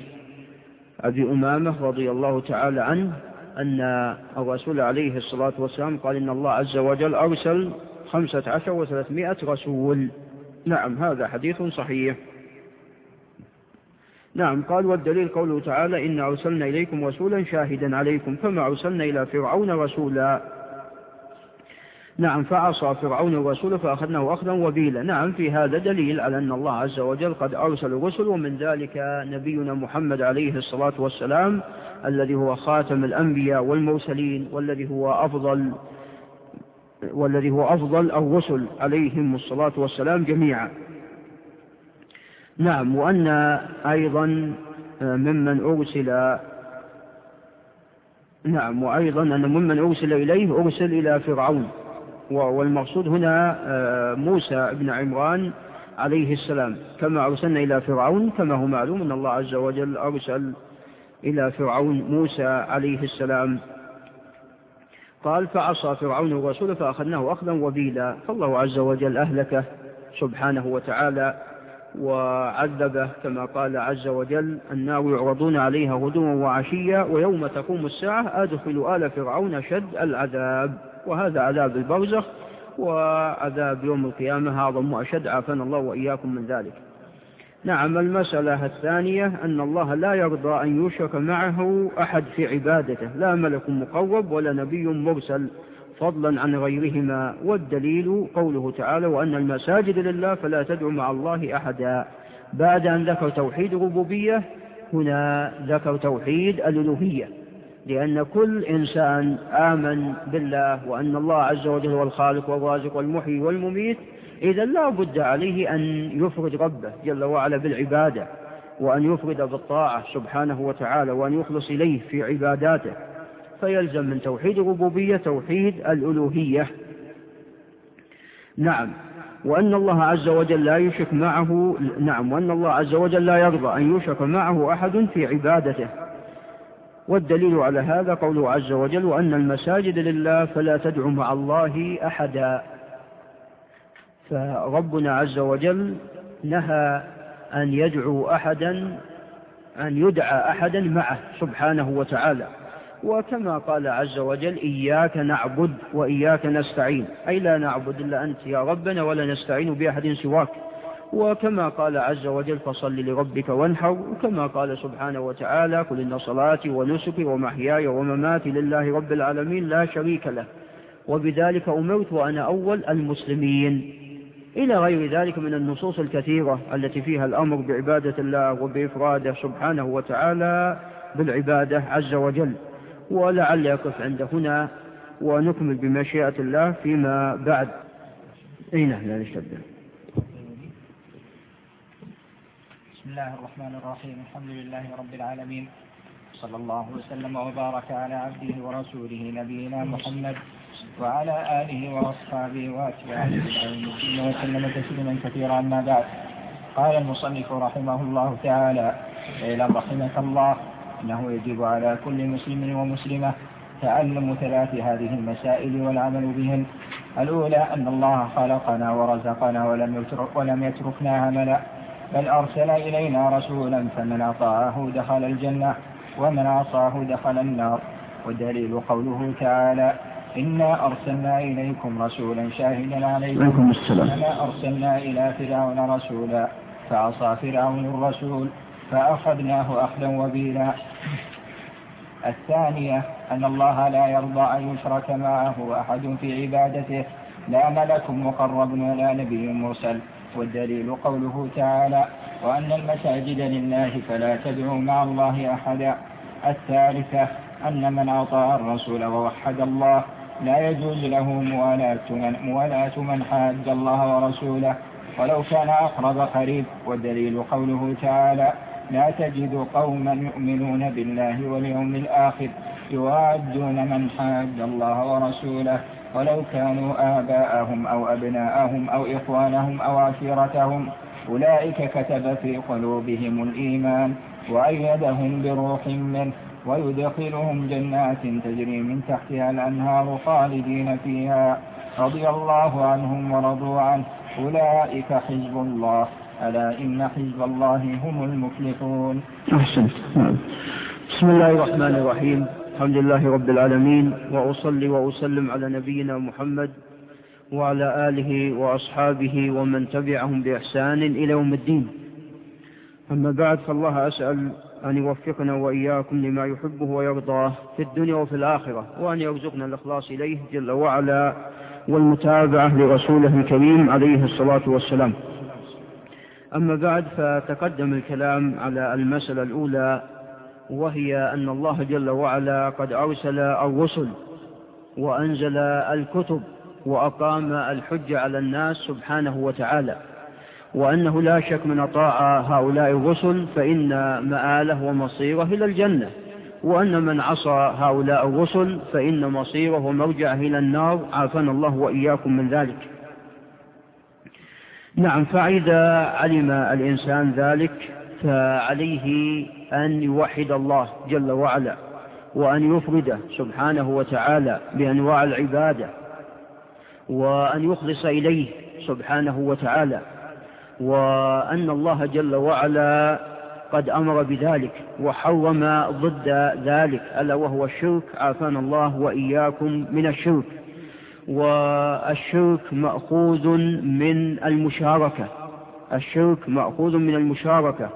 أبي أمامة رضي الله تعالى عنه أن الرسول عليه الصلاة والسلام قال إن الله عز وجل أرسل خمسة عشر وثلاثمائة رسول. نعم هذا حديث صحيح. نعم قال والدليل قوله تعالى إن أرسلنا إليكم رسولا شاهدا عليكم كما أرسلنا إلى فرعون رسولا. نعم فعصى فرعون الرسول فأخذناه أخذا وبيلا. نعم في هذا دليل على أن الله عز وجل قد أرسل الرسل ومن ذلك نبينا محمد عليه الصلاة والسلام الذي هو خاتم الأنبياء والمرسلين والذي هو أفضل والذي هو أفضل الرسل عليهم الصلاة والسلام جميعا. نعم وأن أيضا ممن أرسل نعم وأيضا أن ممن أرسل إليه أرسل إلى فرعون. والمقصود هنا آه، موسى بن عمران عليه السلام. كما أرسلنا إلى فرعون كما هو معلوم أن الله عز وجل أرسل إلى فرعون موسى عليه السلام. قال فعصى فرعون الرسول فأخذناه أخذا وبيلا فالله عز وجل أهلكه سبحانه وتعالى وعذبه كما قال عز وجل النار يعرضون عليها غدوا وعشيا ويوم تقوم الساعة أدخلوا آل فرعون شد العذاب. وهذا عذاب البرزخ وعذاب يوم القيامة أعظم وأشد عافانا الله وإياكم من ذلك. نعم المسألة الثانية أن الله لا يرضى أن يشرك معه أحد في عبادته لا ملك مقرب ولا نبي مرسل فضلا عن غيرهما. والدليل قوله تعالى وأن المساجد لله فلا تدعو مع الله أحدا. بعد أن ذكر توحيد الربوبية هنا ذكر توحيد الألوهية. لأن كل إنسان آمن بالله وأن الله عز وجل هو الخالق والرازق والمحيي والمميت إذا لا بد عليه أن يفرد ربه جل وعلا بالعبادة وأن يفرد بالطاعة سبحانه وتعالى وأن يخلص إليه في عباداته. فيلزم من توحيد الربوبية توحيد الألوهية. نعم. وأن الله عز وجل لا يشرك معه نعم. وأن الله عز وجل لا يرضى أن يشرك معه أحد في عبادته. والدليل على هذا قوله عز وجل وأن المساجد لله فلا تدعو مع الله أحدا. فربنا عز وجل نهى أن يدعو أحدا أن يدعى أحدا معه سبحانه وتعالى. وكما قال عز وجل إياك نعبد وإياك نستعين. أي لا نعبد إلا أنت يا ربنا ولا نستعين بأحد سواك. وكما قال عز وجل فصل لربك وانحر وكما قال سبحانه وتعالى قل إن صلاتي ونسكي ومحياي ومماتي لله رب العالمين لا شريك له. وبذلك أمرت وأنا أول المسلمين. إلى غير ذلك من النصوص الكثيرة التي فيها الأمر بعبادة الله وبإفراده سبحانه وتعالى بالعبادة عز وجل. ولعل يقف عند هنا ونكمل بمشيئة الله فيما بعد. أين لا نشتد. بسم الله الرحمن الرحيم. الحمد لله رب العالمين. صلى الله وسلم وبارك على عبده ورسوله نبينا محمد وعلى آله وأصحابه وأتباعه وسلم تسليما كثيرا أما بعد. قال المصنف رحمه الله تعالى اعلم رحمك الله أنه يجب على كل مسلم ومسلمة تعلم ثلاث هذه المسائل والعمل بهن. الأولى أن الله خلقنا ورزقنا ولم يتركنا هملا بل أرسل إلينا رسولا فمن أطاعه دخل الجنة ومن عصاه دخل النار والدليل قوله تعالى إنا أرسلنا إليكم رسولا شاهدا عليكم كما أرسلنا إلى فرعون رسولا فعصى فرعون الرسول فأخذناه أخذا وبيلا. الثانية أن الله لا يرضى أن يشرك معه أحد في عبادته. لا ملك مقرب ولا نبي مرسل. والدليل قوله تعالى وأن المساجد لله فلا تدعوا مع الله أحدا. الثالثة أن من أطاع الرسول ووحد الله لا يجوز له موالاة من, موالاة من حاد الله ورسوله ولو كان أقرب قريب. والدليل قوله تعالى لا تجد قوما يؤمنون بالله واليوم الآخر يوادون من حاد الله ورسوله. ولو كانوا آباءهم أو أبناءهم أو إخوانهم أو عشيرتهم أولئك كتب في قلوبهم الإيمان وأيدهم بروح منه ويدخلهم جنات تجري من تحتها الأنهار خالدين فيها. رضي الله عنهم ورضوا عنه. أولئك حزب الله. ألا إن حزب الله هم المفلحون. أحسنت. بسم الله الرحمن الرحيم. الحمد لله رب العالمين وأصلي وأسلم على نبينا محمد وعلى آله وأصحابه ومن تبعهم بإحسان إلى يوم الدين. أما بعد فالله أسأل أن يوفقنا وإياكم لما يحبه ويرضاه في الدنيا وفي الآخرة وأن يرزقنا الإخلاص إليه جل وعلا والمتابعة لرسوله الكريم عليه الصلاة والسلام. أما بعد فتقدم الكلام على المسألة الأولى وهي أن الله جل وعلا قد أرسل الرسل وأنزل الكتب وأقام الحج على الناس سبحانه وتعالى. وأنه لا شك من أطاع هؤلاء الرسل فإن مآله ومصيره إلى الجنة. وأن من عصى هؤلاء الرسل فإن مصيره ومرجعه إلى النار. عافانا الله وإياكم من ذلك. نعم فإذا علم الإنسان ذلك فعليه أن يوحد الله جل وعلا وأن يفرده سبحانه وتعالى بأنواع العبادة وأن يخلص إليه سبحانه وتعالى وأن الله جل وعلا قد أمر بذلك وحرم ضد ذلك ألا وهو الشرك. عافانا الله وإياكم من الشرك والشرك مأخوذ من المشاركة الشرك مأخوذ من المشاركة.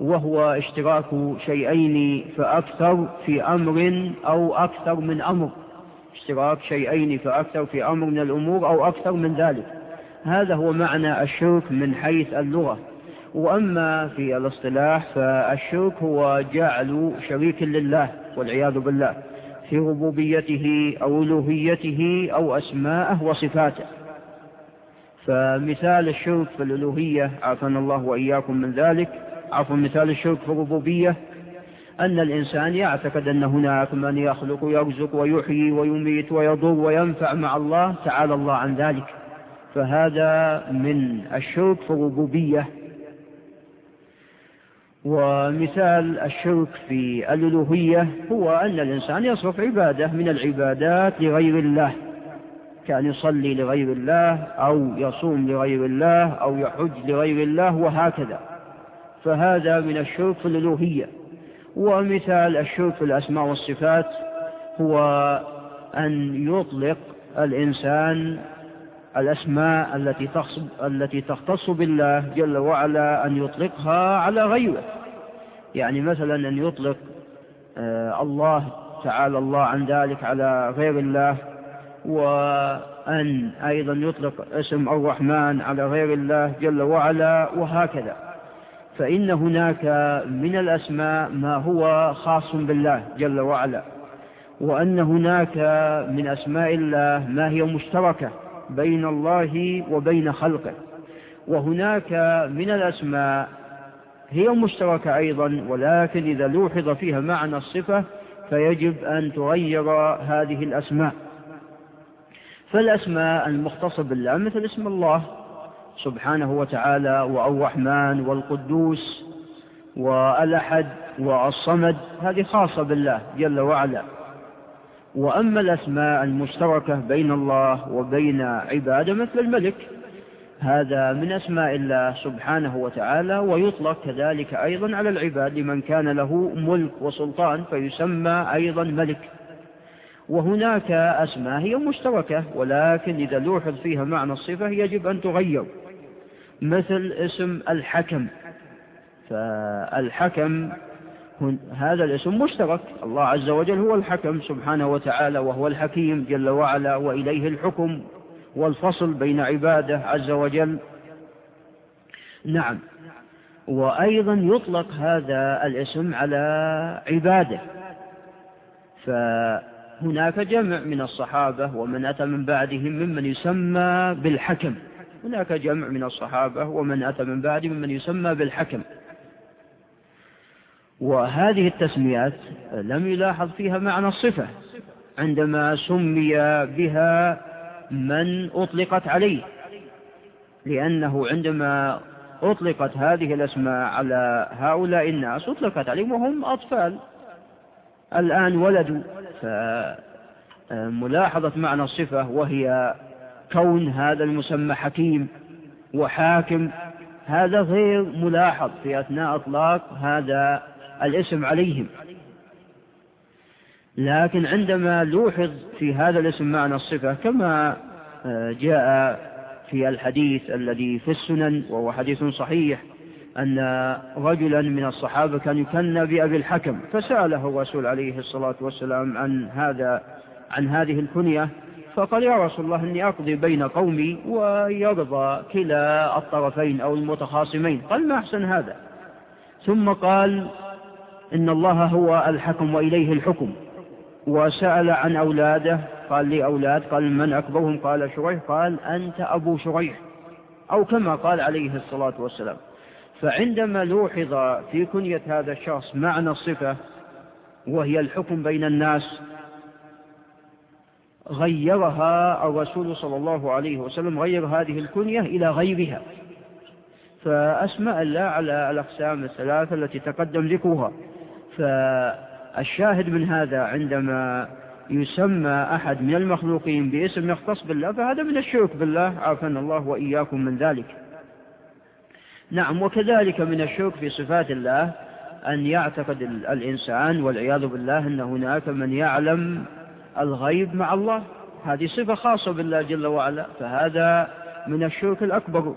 وهو اشتراك شيئين فأكثر في أمر أو أكثر من أمر. اشتراك شيئين فأكثر في أمر من الأمور أو أكثر من ذلك. هذا هو معنى الشرك من حيث اللغة. وأما في الاصطلاح فالشرك هو جعل شريك لله والعياذ بالله في ربوبيته أو ألوهيته أو أسماءه وصفاته. فمثال الشرك في الألوهية عافانا الله وإياكم من ذلك. عفوا مثال الشرك في الربوبية أن الإنسان يعتقد أن هناك من يخلق ويرزق ويحيي ويميت ويضر وينفع مع الله تعالى الله عن ذلك. فهذا من الشرك في الربوبية. ومثال الشرك في الألوهية هو أن الإنسان يصرف عبادة من العبادات لغير الله كان يصلي لغير الله أو يصوم لغير الله أو يحج لغير الله وهكذا. فهذا من الشرك في الألوهية. ومثال الشرك في الأسماء والصفات هو أن يطلق الإنسان الأسماء التي تخص التي تختص بالله جل وعلا أن يطلقها على غيره. يعني مثلا أن يطلق آه، الله تعالى الله عن ذلك على غير الله وأن أيضا يطلق اسم الرحمن على غير الله جل وعلا وهكذا. فإن هناك من الأسماء ما هو خاص بالله جل وعلا وأن هناك من أسماء الله ما هي مشتركة بين الله وبين خلقه وهناك من الأسماء هي مشتركة أيضا ولكن إذا لوحظ فيها معنى الصفة فيجب أن تغير هذه الأسماء. فالأسماء المختصة بالله مثل اسم الله سبحانه وتعالى والرحمن والقدوس والأحد والصمد هذه خاصة بالله جل وعلا. وأما الأسماء المشتركة بين الله وبين عباده مثل الملك هذا من أسماء الله سبحانه وتعالى ويطلق كذلك أيضا على العباد لمن كان له ملك وسلطان فيسمى أيضا ملك. وهناك أسماء هي مشتركة ولكن إذا لوحظ فيها معنى الصفة يجب أن تغير. مثل اسم الحكم. فالحكم هذا الاسم مشترك. الله عز وجل هو الحكم سبحانه وتعالى وهو الحكيم جل وعلا وإليه الحكم والفصل بين عباده عز وجل. نعم. وأيضا يطلق هذا الاسم على عباده. فهناك جمع من الصحابة ومن أتى من بعدهم ممن يسمى بالحكم. هناك جمع من الصحابة ومن أتى من بعدهم ممن يسمى بالحكم. وهذه التسميات لم يلاحظ فيها معنى الصفة عندما سمي بها من أطلقت عليه لأنه عندما أطلقت هذه الأسماء على هؤلاء الناس أطلقت عليهم وهم أطفال. الآن ولدوا فملاحظة معنى الصفة وهي كون هذا المسمى حكيم وحاكم هذا غير ملاحظ في أثناء إطلاق هذا الاسم عليهم. لكن عندما لوحظ في هذا الاسم معنى الصفة كما آه، جاء في الحديث الذي في السنن وهو حديث صحيح أن رجلا من الصحابة كان يكنى بأبي الحكم فسأله الرسول عليه الصلاة والسلام عن هذا عن هذه الكنية فقال يا رسول الله إني أقضي بين قومي ويرضى كلا الطرفين أو المتخاصمين. قال ما أحسن هذا؟ ثم قال إن الله هو الحكم وإليه الحكم. وسأل عن أولاده قال لي أولاد قال من أكبرهم؟ قال شريح. قال أنت أبو شريح. أو كما قال عليه الصلاة والسلام. فعندما لوحظ في كنية هذا الشخص معنى الصفة وهي الحكم بين الناس غيرها الرسول صلى الله عليه وسلم غير هذه الكنية إلى غيرها. فأسماء الله على الأقسام الثلاثة التي تقدم ذكرها. فالشاهد من هذا عندما يسمى أحد من المخلوقين باسم يختص بالله فهذا من الشرك بالله عافنا الله وإياكم من ذلك. نعم وكذلك من الشرك في صفات الله أن يعتقد الإنسان والعياذ بالله أن هناك من يعلم الغيب مع الله. هذه صفة خاصة بالله جل وعلا. فهذا من الشرك الأكبر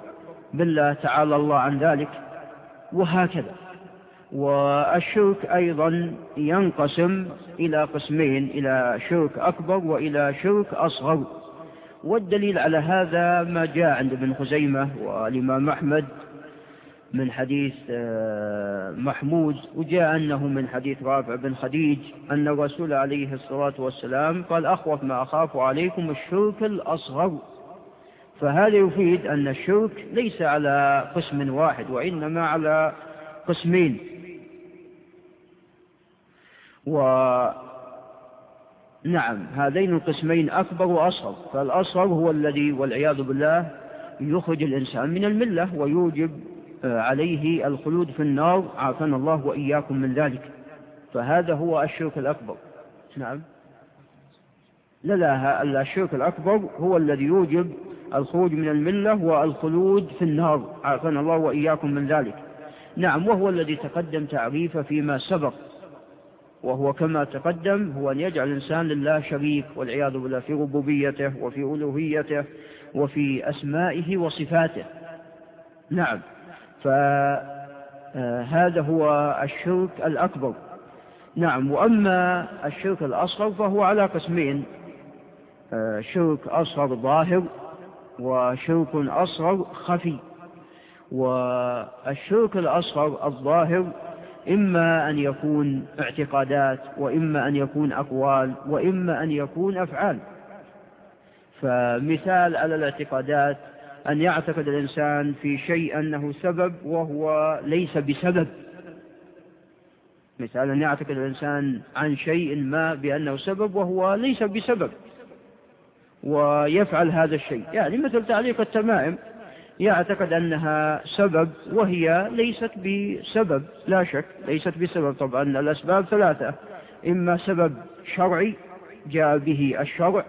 بالله تعالى الله عن ذلك. وهكذا. والشرك أيضا ينقسم إلى قسمين إلى شرك أكبر وإلى شرك أصغر. والدليل على هذا ما جاء عند ابن خزيمة والإمام أحمد من حديث آه، محمود وجاء أنه من حديث رافع بن خديج أن الرسول عليه الصلاة والسلام قال أخوف ما أخاف عليكم الشرك الأصغر. فهذا يفيد أن الشرك ليس على قسم واحد وإنما على قسمين. ونعم هذين القسمين أكبر وأصغر. فالأصغر هو الذي والعياذ بالله يخرج الإنسان من الملة ويوجب عليه الخلود في النار عافانا الله وإياكم من ذلك. فهذا هو الشرك الأكبر. نعم. لا لا الشرك الأكبر هو الذي يوجب الخروج من الملة والخلود في النار. عافانا الله وإياكم من ذلك. نعم وهو الذي تقدم تعريفه فيما سبق. وهو كما تقدم هو أن يجعل الإنسان لله شريك والعياذ بالله في ربوبيته وفي ألوهيته وفي أسمائه وصفاته. نعم. فهذا هو الشرك الأكبر. نعم وأما الشرك الأصغر فهو على قسمين شرك أصغر ظاهر وشرك أصغر خفي. والشرك الأصغر الظاهر إما أن يكون اعتقادات وإما أن يكون أقوال وإما أن يكون أفعال. فمثال على الاعتقادات أن يعتقد الإنسان في شيء أنه سبب وهو ليس بسبب. مثال أن يعتقد الإنسان عن شيء ما بأنه سبب وهو ليس بسبب. ويفعل هذا الشيء. يعني مثل تعليق التمائم يعتقد أنها سبب وهي ليست بسبب. لا شك ليست بسبب. طبعا الأسباب ثلاثة. إما سبب شرعي جاء به الشرع.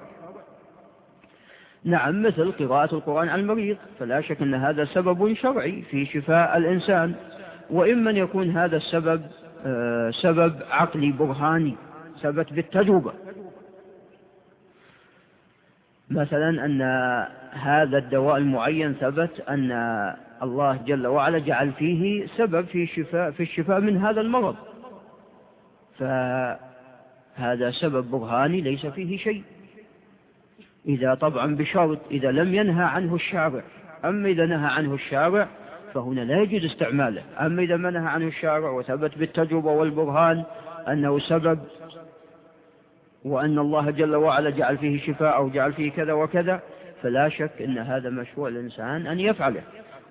نعم مثل قراءة القرآن على المريض فلا شك أن هذا سبب شرعي في شفاء الإنسان. وإما أن يكون هذا السبب آه، سبب عقلي برهاني ثبت بالتجربة. مثلا أن هذا الدواء المعين ثبت أن الله جل وعلا جعل فيه سبب في شفاء في الشفاء من هذا المرض. فهذا سبب برهاني ليس فيه شيء. إذا طبعا بشرط إذا لم ينهى عنه الشارع. أما إذا نهى عنه الشارع فهنا لا يجوز استعماله. أما إذا ما نهى عنه الشارع وثبت بالتجربة والبرهان أنه سبب وأن الله جل وعلا جعل فيه شفاء أو جعل فيه كذا وكذا فلا شك أن هذا مشروع الإنسان أن يفعله.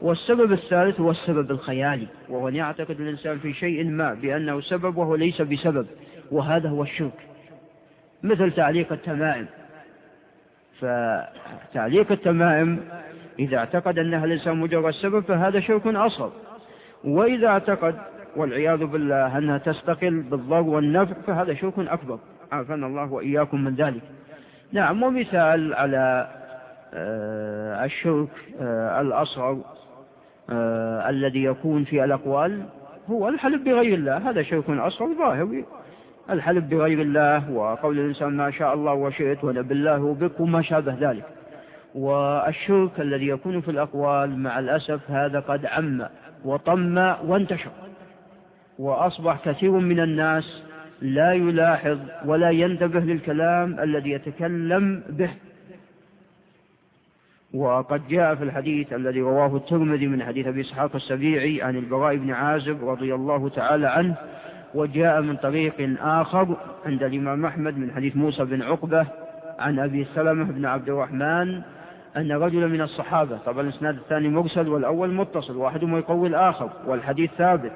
والسبب الثالث هو السبب الخيالي وهو أن يعتقد الإنسان في شيء ما بأنه سبب وهو ليس بسبب وهذا هو الشرك. مثل تعليق التمائم. فتعليق التمائم إذا اعتقد أنها الإنسان مجرد سبب فهذا شرك أصغر. وإذا اعتقد والعياذ بالله أنها تستقل بالضر والنفع فهذا شرك أكبر. عافانا الله وإياكم من ذلك. نعم ومثال على آه، الشرك آه، الأصغر آه، الذي يكون في الأقوال هو الحلف بغير الله. هذا شرك أصغر ظاهر الحلف بغير الله وقول الإنسان ما شاء الله وشئت ولا بالله وبك وما شابه ذلك. والشرك الذي يكون في الأقوال مع الأسف هذا قد عم وطم وانتشر. وأصبح كثير من الناس لا يلاحظ ولا ينتبه للكلام الذي يتكلم به. وقد جاء في الحديث الذي رواه الترمذي من حديث أبي إسحاق السبيعي عن البراء بن عازب رضي الله تعالى عنه وجاء من طريق آخر عند الإمام أحمد من حديث موسى بن عقبة عن أبي سلمة بن عبد الرحمن أن رجلا من الصحابة طبعا الإسناد الثاني مرسل والأول متصل واحدهم يقوي الآخر والحديث ثابت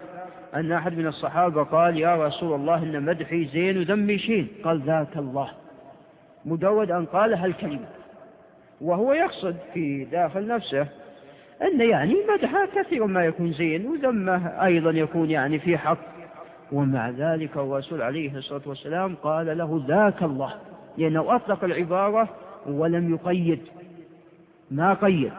أن أحد من الصحابة قال يا رسول الله إن مدحي زين وذمي شين قال ذاك الله. مجرد أن قال هالكلمة. وهو يقصد في داخل نفسه أن يعني مدحه كثير ما يكون زين وذمه أيضا يكون يعني في حق. ومع ذلك الرسول عليه الصلاة والسلام قال له ذاك الله. لأنه أطلق العبارة ولم يقيد ما قيد.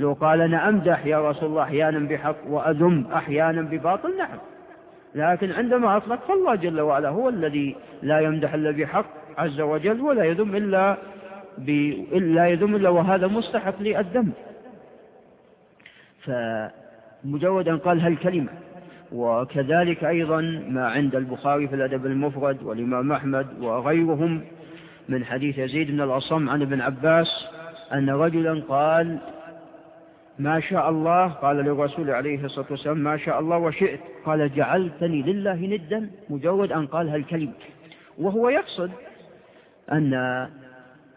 لو قال أنا أمدح يا رسول الله أحيانا بحق وأذم أحيانا بباطل نعم. لكن عندما أطلق فالله جل وعلا هو الذي لا يمدح إلا بحق عز وجل ولا يذم إلا. لا يذم إلا وهذا مستحق للذم. فمجرد أن قال هالكلمة وكذلك أيضا ما عند البخاري في الأدب المفرد والإمام أحمد وغيرهم من حديث يزيد بن الأصم عن ابن عباس أن رجلا قال ما شاء الله قال للرسول عليه الصلاة والسلام ما شاء الله وشئت. قال جعلتني لله ندا مجرد أن قال هالكلمة. وهو يقصد أن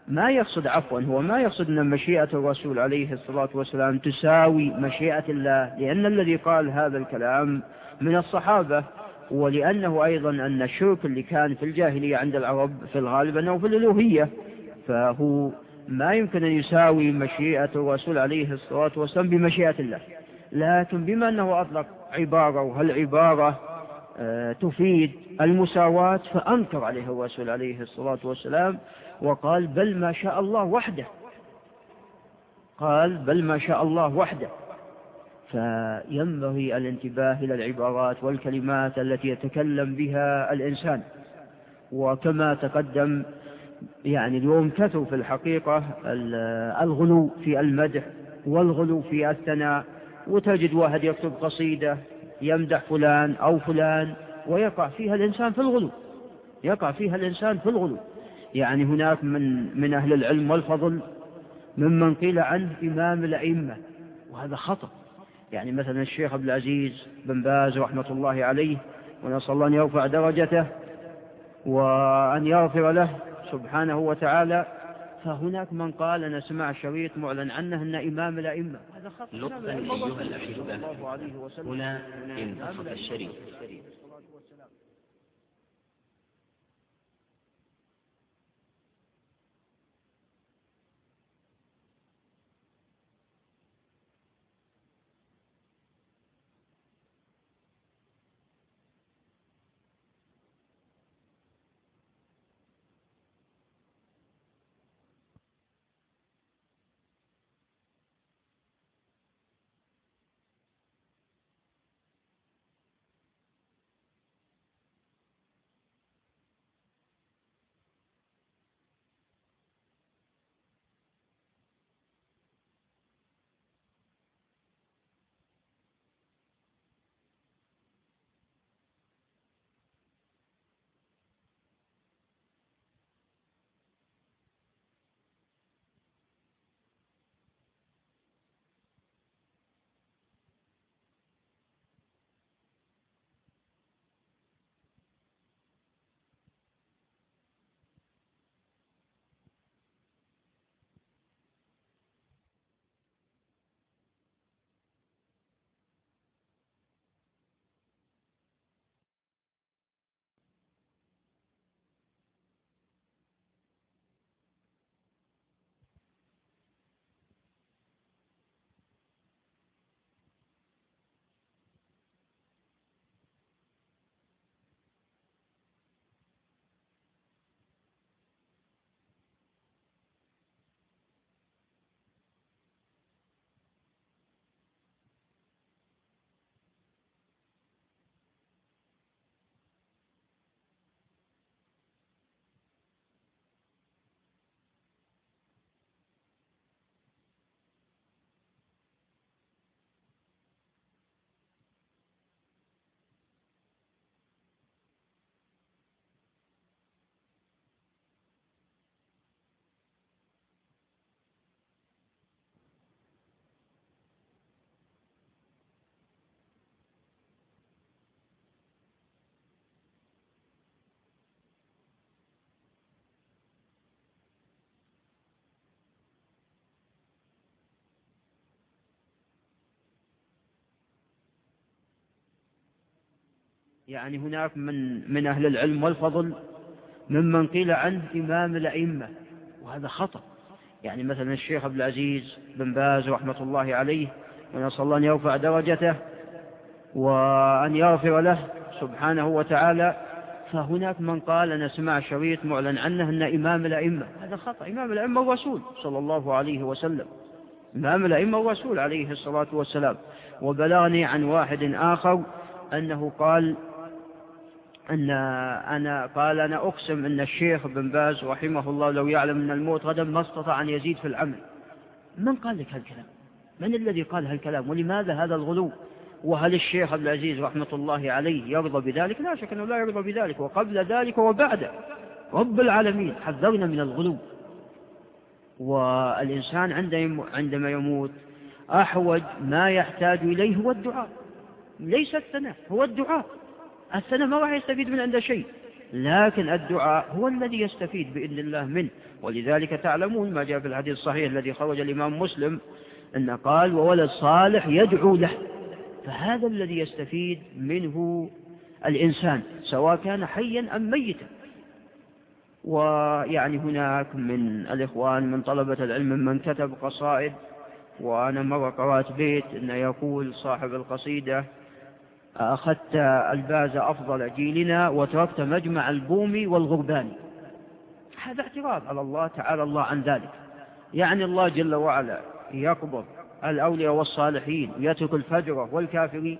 ما يقصد عفوا هو ما يقصد أن مشيئة الرسول عليه الصلاة والسلام تساوي مشيئة الله لأن الذي قال هذا الكلام من الصحابة ولأنه أيضا أن الشرك اللي كان في الجاهلية عند العرب في الغالب أنه في الألوهية. فهو ما يمكن أن يساوي مشيئة الرسول عليه الصلاة والسلام بمشيئة الله. لكن بما أنه أطلق عبارة وهالعبارة آه، تفيد المساواة فأنكر عليه الرسول عليه الصلاة والسلام وقال بل ما شاء الله وحده. قال بل ما شاء الله وحده. فينبغي الانتباه إلى العبارات والكلمات التي يتكلم بها الإنسان. وكما تقدم يعني اليوم كثر في الحقيقة الغلو في المدح والغلو في الثناء وتجد واحد يكتب قصيدة يمدح فلان أو فلان ويقع فيها الإنسان في الغلو يقع فيها الإنسان في الغلو. يعني هناك من, من أهل العلم والفضل ممن قيل عنه إمام الأئمة وهذا خطأ. يعني مثلا الشيخ عبد العزيز بن باز رحمة الله عليه ونسأل الله أن يرفع درجته وأن يغفر له سبحانه وتعالى. فهناك من قال أنا سمع شريط معلن عنه أن إمام الأئمة. هذا خطأ لطفا أيها الأحبة هنا انتصف الشريط. يعني هناك من من أهل العلم والفضل ممن قيل عنه إمام الأئمة وهذا خطأ. يعني مثلا الشيخ عبد العزيز بن باز رحمة الله عليه ونسأل الله أن يرفع درجته وأن يغفر له سبحانه وتعالى. فهناك من قال أنا سمع شريط معلن عنه أن إمام الأئمة. هذا خطأ. إمام الأئمة الرسول صلى الله عليه وسلم. إمام الأئمة الرسول عليه الصلاة والسلام. وبلغني عن واحد آخر أنه قال أن أنا قال أنا أقسم أن الشيخ بن باز رحمه الله لو يعلم أن الموت غدا ما استطاع أن يزيد في العمل من قال لك هالكلام؟ من الذي قال هالكلام؟ ولماذا هذا الغلو؟ وهل الشيخ عبد العزيز رحمة الله عليه يرضى بذلك؟ لا شك أنه لا يرضى بذلك وقبل ذلك وبعده رب العالمين حذرنا من الغلو. والإنسان عندما يموت أحوج ما يحتاج إليه هو الدعاء. ليس الثناء هو الدعاء. الثناء ما راح يستفيد من عنده شيء. لكن الدعاء هو الذي يستفيد بإذن الله منه. ولذلك تعلمون ما جاء في الحديث الصحيح الذي خرج الإمام مسلم أن قال وولد صالح يدعو له. فهذا الذي يستفيد منه الإنسان سواء كان حيا أم ميتا. ويعني هناك من الإخوان من طلبة العلم من كتب قصائد. وأنا مرة قرأت بيت أنه يقول صاحب القصيدة أخذت الباز أفضل جيلنا وتركت مجمع البومي والغرباني هذا اعتراض على الله تعالى الله عن ذلك. يعني الله جل وعلا يقبض الأولياء والصالحين ويترك الفجرة والكافرين.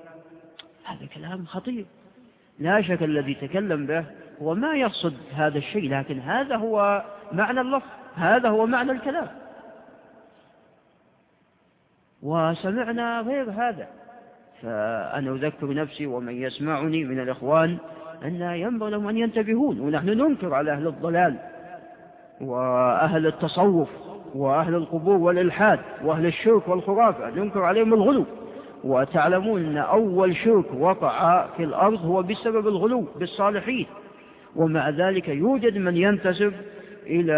هذا كلام خطير. لا شك الذي تكلم به هو ما يقصد هذا الشيء لكن هذا هو معنى اللفظ هذا هو معنى الكلام. وسمعنا غير هذا. فأنا أذكر نفسي ومن يسمعني من الإخوان أن ينبغي لهم أن ينتبهون ونحن ننكر على أهل الضلال وأهل التصوف وأهل القبور والإلحاد وأهل الشرك والخرافة ننكر عليهم الغلو. وتعلمون أن أول شرك وقع في الأرض هو بسبب الغلو بالصالحين. ومع ذلك يوجد من ينتسب إلى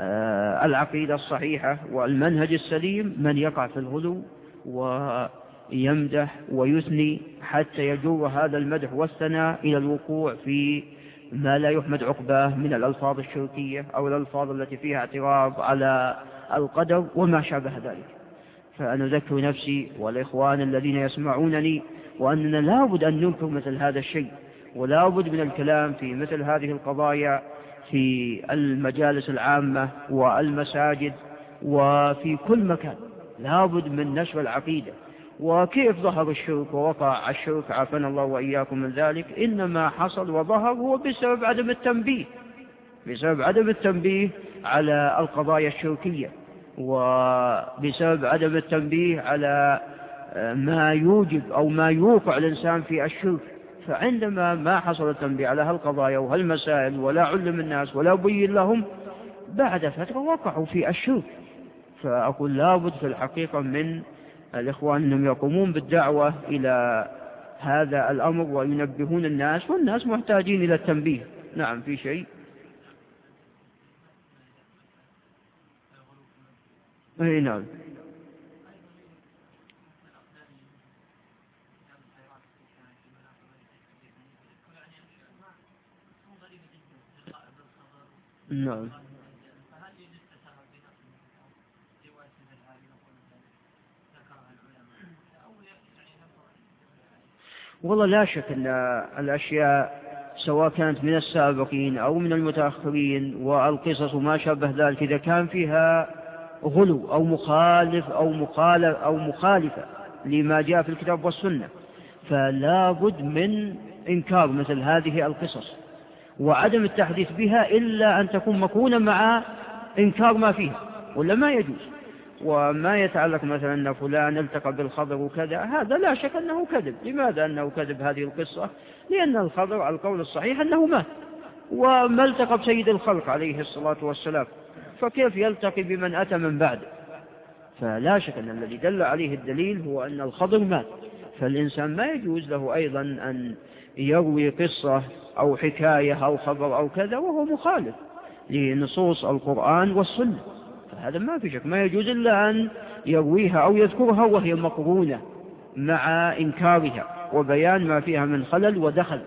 آه، العقيدة الصحيحة والمنهج السليم من يقع في الغلو. ويمدح ويثني حتى يجر هذا المدح والثناء إلى الوقوع في ما لا يحمد عقباه من الألفاظ الشركية أو الألفاظ التي فيها اعتراض على القدر وما شابه ذلك. فأنا أذكر نفسي والإخوان الذين يسمعونني وأننا لابد أن ننكر مثل هذا الشيء ولا بد من الكلام في مثل هذه القضايا في المجالس العامة والمساجد وفي كل مكان. لا بد من نشر العقيدة. وكيف ظهر الشرك ووقع الشرك؟ عافانا الله وإياكم من ذلك. إنما حصل وظهر هو بسبب عدم التنبيه بسبب عدم التنبيه على القضايا الشركية وبسبب عدم التنبيه على ما يوجب أو ما يوقع الإنسان في الشرك. فعندما ما حصل التنبيه على هالقضايا وهالمسائل ولا علم الناس ولا بين لهم بعد فترة وقعوا في الشرك. فأقول لابد في الحقيقة من الإخوان أنهم يقومون بالدعوة إلى هذا الأمر وينبهون الناس والناس محتاجين إلى التنبيه. نعم في شيء؟ أي نعم. نعم. والله لا شك أن الأشياء سواء كانت من السابقين أو من المتأخرين والقصص وما شابه ذلك إذا كان فيها غلو أو مخالف أو مخالف أو مخالفة لما جاء في الكتاب والسنة فلا بد من إنكار مثل هذه القصص وعدم التحديث بها إلا أن تكون مكونة مع إنكار ما فيها ولا ما يجوز. وما يتعلق مثلا أن فلان التقى بالخضر وكذا هذا لا شك أنه كذب. لماذا أنه كذب هذه القصة؟ لأن الخضر على القول الصحيح أنه مات. وما التقى بسيد الخلق عليه الصلاة والسلام؟ فكيف يلتقي بمن أتى من بعده فلا شك أن الذي دل عليه الدليل هو أن الخضر مات. فالإنسان ما يجوز له أيضا أن يروي قصة أو حكاية أو خبر أو كذا وهو مخالف لنصوص القرآن والسنة. فهذا ما في شك. ما يجوز إلا أن يرويها أو يذكرها وهي مقرونة مع إنكارها وبيان ما فيها من خلل ودخل.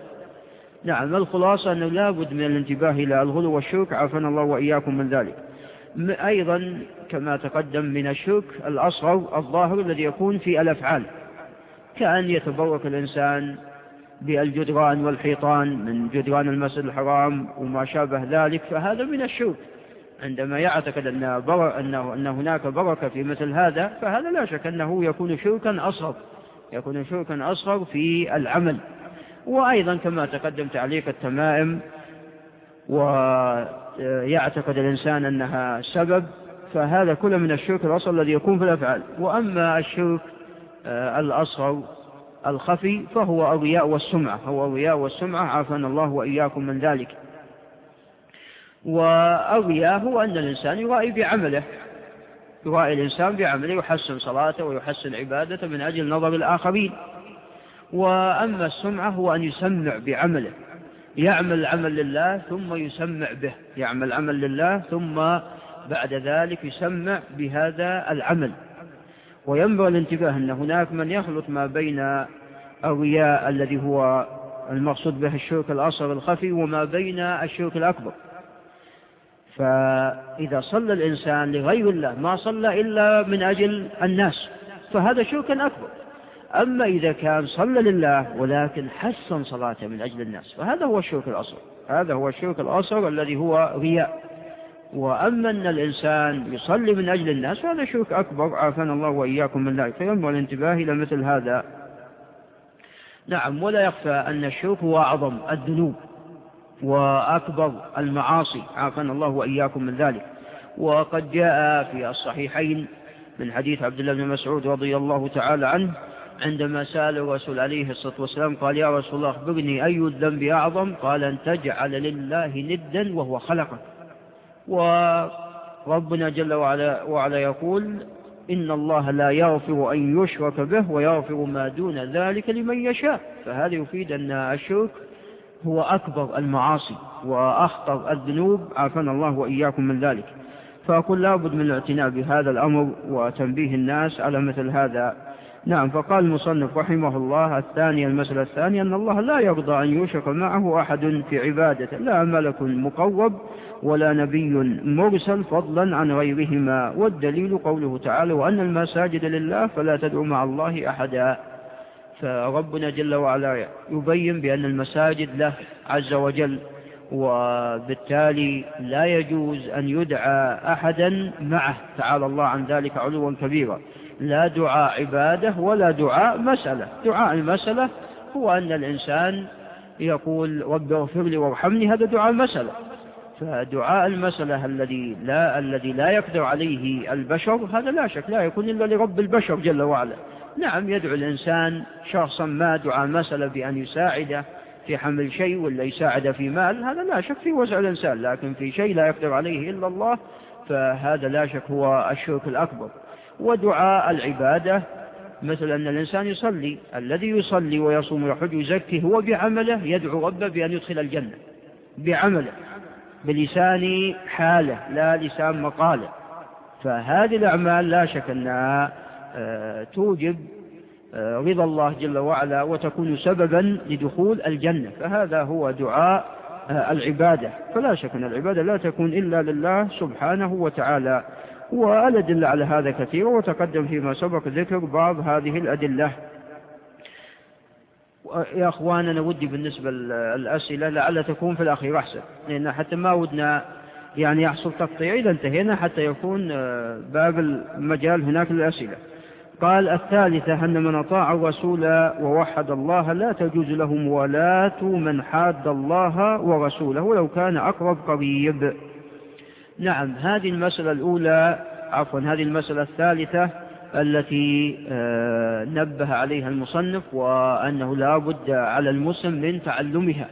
نعم الخلاصة أنه لا بد من الانتباه إلى الغلو والشرك. عافنا الله وإياكم من ذلك. أيضا كما تقدم من الشرك الأصغر الظاهر الذي يكون في الأفعال. كأن يتبرك الإنسان بالجدران والحيطان من جدران المسجد الحرام وما شابه ذلك فهذا من الشرك. عندما يعتقد أن, بر... أنه... أن هناك بركة في مثل هذا فهذا لا شك أنه يكون شركا أصغر يكون شركا أصغر في العمل. وأيضا كما تقدم تعليق التمائم ويعتقد الإنسان أنها سبب فهذا كله من الشرك الأصل الذي يكون في الأفعال. وأما الشرك آه، الأصغر الخفي فهو الرياء والسمعة. هو الرياء والسمعة عافانا الله وإياكم من ذلك. والرياء هو أن الإنسان يرائي بعمله يرائي الإنسان بعمله يحسن صلاته ويحسن عبادته من أجل نظر الآخرين. وأما السمعة هو أن يسمع بعمله. يعمل العمل لله ثم يسمع به. يعمل عمل لله ثم بعد ذلك يسمع بهذا العمل. وينبغي الانتباه أن هناك من يخلط ما بين الرياء الذي هو المقصود به الشرك الأصغر الخفي وما بين الشرك الأكبر. فإذا صلى الإنسان لغير الله ما صلى إلا من أجل الناس فهذا شرك أكبر. أما إذا كان صلى لله ولكن حسن صلاته من أجل الناس فهذا هو الشرك الأصغر هذا هو الشرك الأصغر الذي هو رياء. وأما أن الإنسان يصلي من أجل الناس فهذا شرك أكبر عافانا الله وإياكم من ذلك. فينبغي الانتباه إلى مثل هذا. نعم ولا يخفى أن الشرك هو أعظم الذنوب. وأكبر المعاصي عافانا الله وإياكم من ذلك. وقد جاء في الصحيحين من حديث عبد الله بن مسعود رضي الله تعالى عنه عندما سأل الرسول عليه الصلاة والسلام قال يا رسول الله أخبرني أي الذنب أعظم؟ قال أن تجعل لله ندا وهو خلقك. وربنا جل وعلا, وعلا يقول إن الله لا يغفر أن يشرك به ويغفر ما دون ذلك لمن يشاء. فهذا يفيد أن الشرك هو أكبر المعاصي وأخطر الذنوب عافانا الله وإياكم من ذلك. فأقول لابد من الاعتناء بهذا الأمر وتنبيه الناس على مثل هذا. نعم فقال المصنف رحمه الله الثانية المسألة الثانية أن الله لا يرضى أن يشرك معه أحد في عبادته لا ملك مقرب ولا نبي مرسل فضلا عن غيرهما. والدليل قوله تعالى وأن المساجد لله فلا تدعو مع الله أحدا. فربنا جل وعلا يبين بأن المساجد له عز وجل وبالتالي لا يجوز أن يدعى أحدا معه تعالى الله عن ذلك علوا كبيرا. لا دعاء عبادة ولا دعاء مسألة. دعاء المسألة هو أن الإنسان يقول رب اغفر لي وارحمني هذا دعاء المسألة. فدعاء المسألة الذي لا الذي لا يقدر عليه البشر هذا لا شك لا يكون إلا لرب البشر جل وعلا. نعم يدعو الإنسان شخصا ما دعاء مسألة بأن يساعده في حمل شيء ولا يساعده في مال هذا لا شك في وسع الإنسان لكن في شيء لا يقدر عليه إلا الله فهذا لا شك هو الشرك الأكبر. ودعاء العبادة مثل أن الإنسان يصلي الذي يصلي ويصوم ويحج ويزكي هو بعمله يدعو ربه بأن يدخل الجنة بعمله بلسان حاله لا لسان مقاله. فهذه الأعمال لا شك أنها توجب آه، رضا الله جل وعلا وتكون سببا لدخول الجنة. فهذا هو دعاء آه، العبادة. فلا شك أن العبادة لا تكون إلا لله سبحانه وتعالى. والأدلة على هذا كثيرة وتقدم فيما سبق ذكر بعض هذه الأدلة. يا أخوان أنا ودي بالنسبة للأسئلة لعل تكون في الأخير أحسن. لأن حتى ما ودنا يعني يحصل تقطيع إذا انتهينا حتى يكون آه، باب المجال هناك للأسئلة. قال الثالثة أن من أطاع الرسول ووحد الله لا تجوز له موالاة من حاد الله ورسوله ولو كان أقرب قريب. نعم هذه المسألة الأولى عفوا هذه المسألة الثالثة التي آه، نبه عليها المصنف وأنه لا بد على المسلم من تعلمها.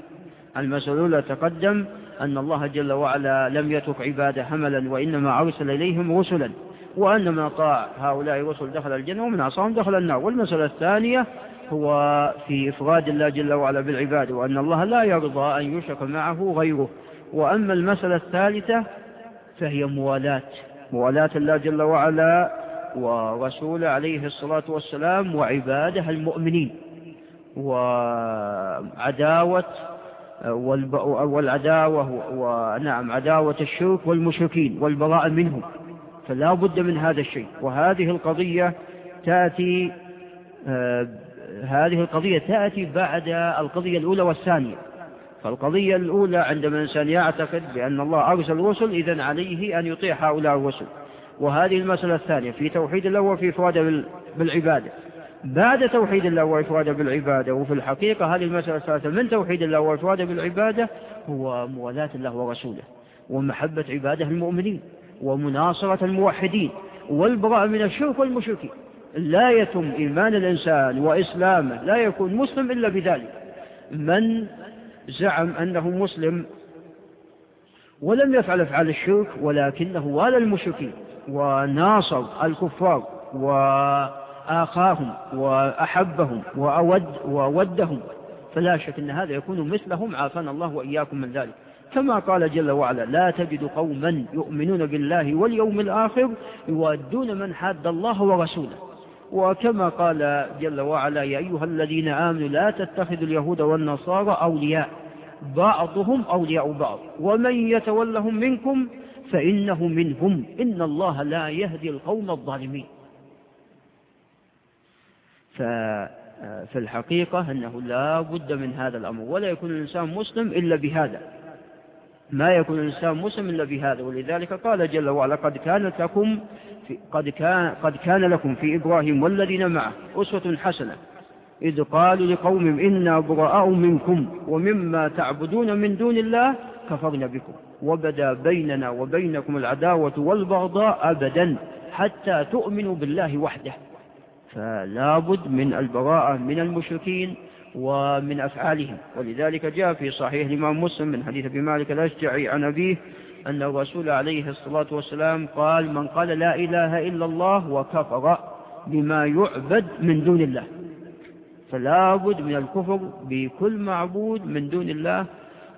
المسألة الأولى تقدم أن الله جل وعلا لم يترك عباده هملا وإنما أرسل إليهم رسلا. وأن من أطاع هؤلاء الرسل دخل الجنة ومن عصاهم دخل النار. والمسألة الثانية هو في إفراد الله جل وعلا بالعباد وأن الله لا يرضى أن يشرك معه غيره. وأما المسألة الثالثة فهي موالاة موالاة الله جل وعلا ورسوله عليه الصلاة والسلام وعباده المؤمنين وعداوة والعداوة ونعم عداوة الشرك والمشركين والبراء منهم. فلا بد من هذا الشيء. وهذه القضية تأتي آه، هذه القضية تأتي بعد القضية الأولى والثانية. فالقضية الأولى عندما الإنسان يعتقد بأن الله أرسل الرسل إذن عليه أن يطيع هؤلاء الرسل. وهذه المسألة الثانية في توحيد الله وفي إفراده بالعبادة. بعد توحيد الله وإفراده بالعبادة وفي الحقيقة هذه المسألة الثالثة من توحيد الله وإفراده بالعبادة؟ هو موالاة الله ورسوله ومحبة عباده المؤمنين. ومناصرة الموحدين والبراء من الشرك والمشركين. لا يتم إيمان الإنسان وإسلامه لا يكون مسلم إلا بذلك. من زعم أنه مسلم ولم يفعل أفعال الشرك ولكنه والى المشركين وناصر الكفار وآخاهم وأحبهم وأود وودهم. فلا شك أن هذا يكون مثلهم عافانا الله وإياكم من ذلك. كما قال جل وعلا لا تجد قوما يؤمنون بالله واليوم الآخر يوادون من حاد الله ورسوله. وكما قال جل وعلا يا أيها الذين آمنوا لا تتخذوا اليهود والنصارى أولياء بعضهم أولياء بعض ومن يتولهم منكم فإنه منهم إن الله لا يهدي القوم الظالمين. ففي الحقيقة أنه لا بد من هذا الأمر ولا يكون الإنسان مسلم إلا بهذا. ما يكون الإنسان مسلم إلا بهذا ولذلك قال جل وعلا قد كانت لكم في قد كان قد كان لكم في إبراهيم والذين معه أسوة حسنة إذ قالوا لقوم إنا براء منكم ومما تعبدون من دون الله كفرنا بكم وبدا بيننا وبينكم العداوة والبغضاء أبدا حتى تؤمنوا بالله وحده فلا بد من البراءة من المشركين ومن أفعالهم. ولذلك جاء في صحيح الإمام مسلم من حديث أبي مالك الأشجعي عن أبيه أن الرسول عليه الصلاة والسلام قال من قال لا إله إلا الله وكفر بما يعبد من دون الله فلا بد من الكفر بكل معبود من دون الله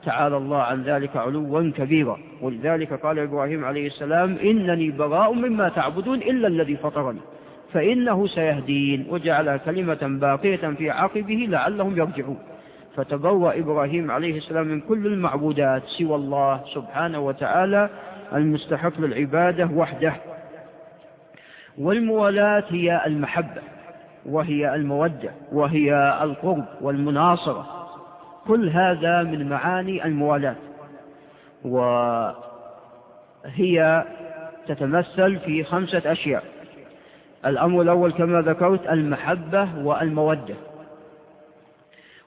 تعالى الله عن ذلك علوا كبيرا. ولذلك قال إبراهيم عليه السلام إنني براء مما تعبدون إلا الذي فطرني. فإنه سيهدين. وجعل كلمة باقية في عقبه لعلهم يرجعون. فتبرأ إبراهيم عليه السلام من كل المعبودات سوى الله سبحانه وتعالى المستحق للعبادة وحده. والموالاة هي المحبة وهي المودة وهي القرب والمناصرة. كل هذا من معاني الموالاة. وهي تتمثل في خمسة أشياء. الأمر الأول كما ذكرت المحبة والمودة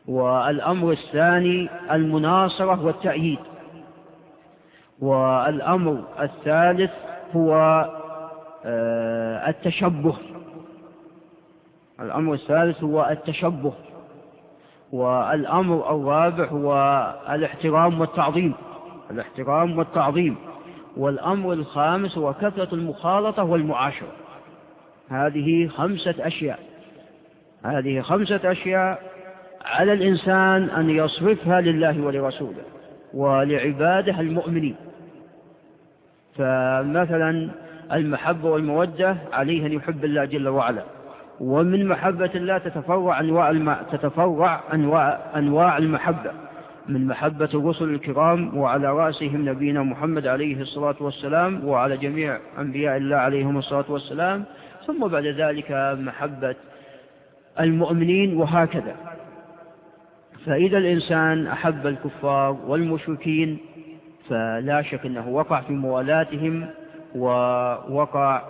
والأمر الثاني المناصرة والتأييد والأمر الثالث هو آه، التشبه الأمر الثالث هو التشبه والأمر الرابع هو الاحترام والتعظيم الاحترام والتعظيم والأمر الخامس هو كثرة المخالطة والمعاشرة. هذه خمسة أشياء. هذه خمسة أشياء على الإنسان أن يصرفها لله ولرسوله ولعباده المؤمنين. فمثلا المحبة والمودة عليه أن يحب الله جل وعلا. ومن محبة الله تتفرع أنواع, الم... تتفرع أنواع... أنواع المحبة. من محبة الرسل الكرام وعلى رأسهم نبينا محمد عليه الصلاة والسلام وعلى جميع أنبياء الله عليهم الصلاة والسلام ثم بعد ذلك محبة المؤمنين وهكذا. فإذا الإنسان أحب الكفار والمشركين فلا شك أنه وقع في موالاتهم ووقع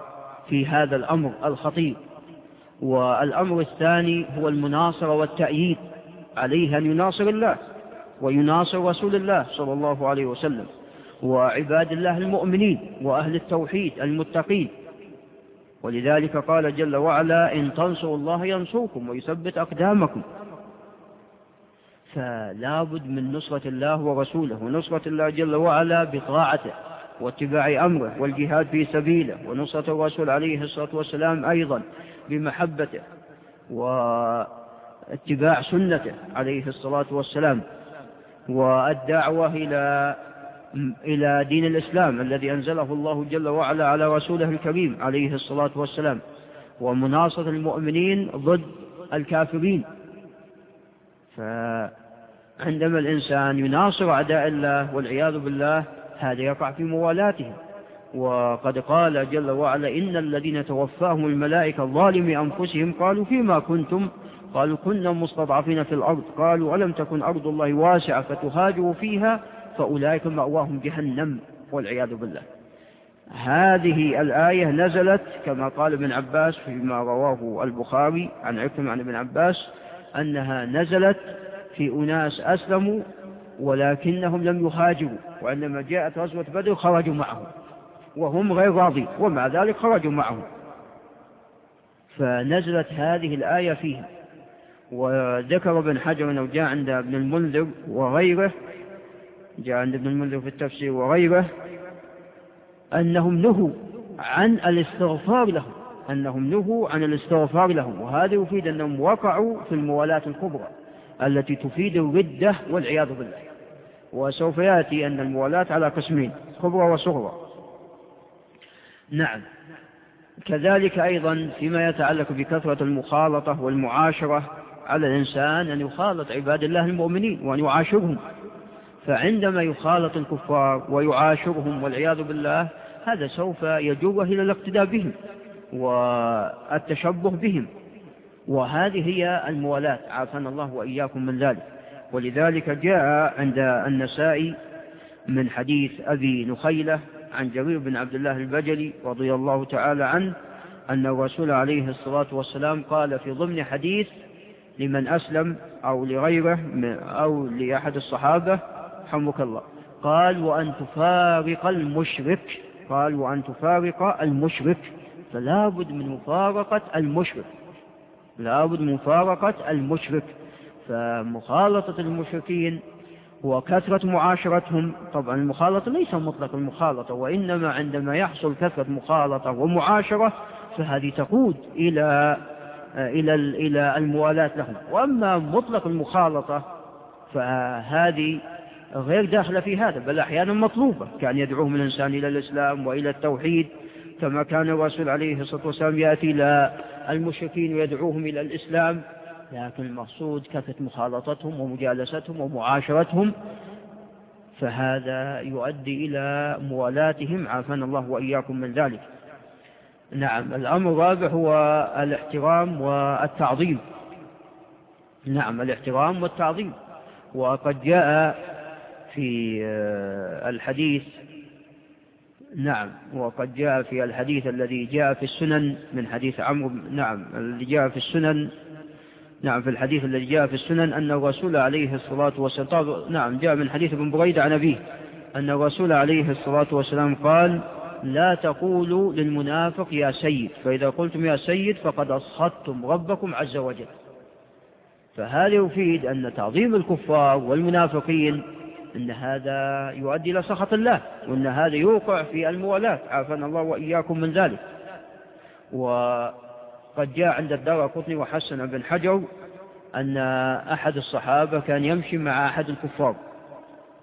في هذا الأمر الخطير. والأمر الثاني هو المناصرة والتأييد عليه أن يناصر الله ويناصر رسول الله صلى الله عليه وسلم وعباد الله المؤمنين وأهل التوحيد المتقين. ولذلك قال جل وعلا إن تنصروا الله ينصركم ويثبت أقدامكم. فلا بد من نصرة الله ورسوله ونصرة الله جل وعلا بطاعته واتباع أمره والجهاد في سبيله ونصرة الرسول عليه الصلاة والسلام أيضا بمحبته واتباع سنته عليه الصلاة والسلام. والدعوة إلى إلى دين الإسلام الذي أنزله الله جل وعلا على رسوله الكريم عليه الصلاة والسلام ومناصرة المؤمنين ضد الكافرين. فعندما الإنسان يناصر أعداء الله والعياذ بالله هذا يقع في موالاتهم وقد قال جل وعلا إن الذين توفاهم الملائكة ظالمي أنفسهم قالوا فيما كنتم؟ قالوا كنا مستضعفين في الأرض. قالوا ألم تكن أرض الله واسعة فتهاجروا فيها؟ فأولئك مأواهم جهنم والعياذ بالله. هذه الآية نزلت كما قال ابن عباس فيما رواه البخاري عن عكرمة عن ابن عباس أنها نزلت في أناس أسلموا ولكنهم لم يهاجروا وعندما جاءت غزوة بدر خرجوا معهم وهم غير راضين ومع ذلك خرجوا معهم. فنزلت هذه الآية فيها وذكر ابن حجر أنه جاء عند ابن المنذر وغيره جاء عند ابن المنذر في التفسير وغيره أنهم نهوا عن الاستغفار لهم أنهم نهوا عن الاستغفار لهم وهذا يفيد أنهم وقعوا في الموالاة الكبرى التي تفيد الردة والعياذ بالله. وسوف يأتي أن الموالاة على قسمين كبرى وصغرى. نعم. كذلك أيضا فيما يتعلق بكثرة المخالطة والمعاشرة على الإنسان أن يخالط عباد الله المؤمنين وأن يعاشرهم. فعندما يخالط الكفار ويعاشرهم والعياذ بالله هذا سوف يجره إلى الاقتداء بهم والتشبه بهم. وهذه هي الموالاة. عافانا الله وإياكم من ذلك. ولذلك جاء عند النسائي من حديث أبي نخيلة عن جرير بن عبد الله البجلي رضي الله تعالى عنه أن الرسول عليه الصلاة والسلام قال في ضمن حديث لمن أسلم أو لغيره أو لأحد الصحابة حمك الله. قال وأن تفارق المشرك. قال وأن تفارق المشرك. فلا بد من مفارقة المشرك. لا بد من مفارقة المشرك. فمخالطة المشركين وكثرة معاشرتهم. طبعا المخالطة ليس مطلق المخالطة وإنما عندما يحصل كثرة مخالطة ومعاشرة فهذه تقود إلى إلى إلى الموالاة لهم. وأما مطلق المخالطة فهذه غير داخلة في هذا بل أحيانا مطلوبة كان يدعوهم الإنسان إلى الإسلام وإلى التوحيد كما كان الرسول عليه الصلاة والسلام يأتي إلى المشركين ويدعوهم إلى الإسلام لكن المقصود كثرة مخالطتهم ومجالستهم ومعاشرتهم فهذا يؤدي إلى موالاتهم عافانا الله وإياكم من ذلك. نعم الأمر الرابع هو الاحترام والتعظيم. نعم الاحترام والتعظيم. وقد جاء في آه، الحديث. نعم وقد جاء في الحديث الذي جاء في السنن من حديث عمرو نعم الذي جاء في السنن. نعم في الحديث الذي جاء في السنن أن الرسول عليه الصلاة والسلام نعم جاء من حديث ابن بريدة عن أبيه. أن الرسول عليه الصلاة والسلام قال لا تقولوا للمنافق يا سيد فإذا قلتم يا سيد فقد أصخدتم ربكم عز وجل. فهذا يفيد أن تعظيم الكفار والمنافقين أن هذا يؤدي إلى سخط الله وأن هذا يوقع في الموالاة. عافانا الله وإياكم من ذلك. وقد جاء عند الدار قطني وحسن بن حجر أن أحد الصحابة كان يمشي مع أحد الكفار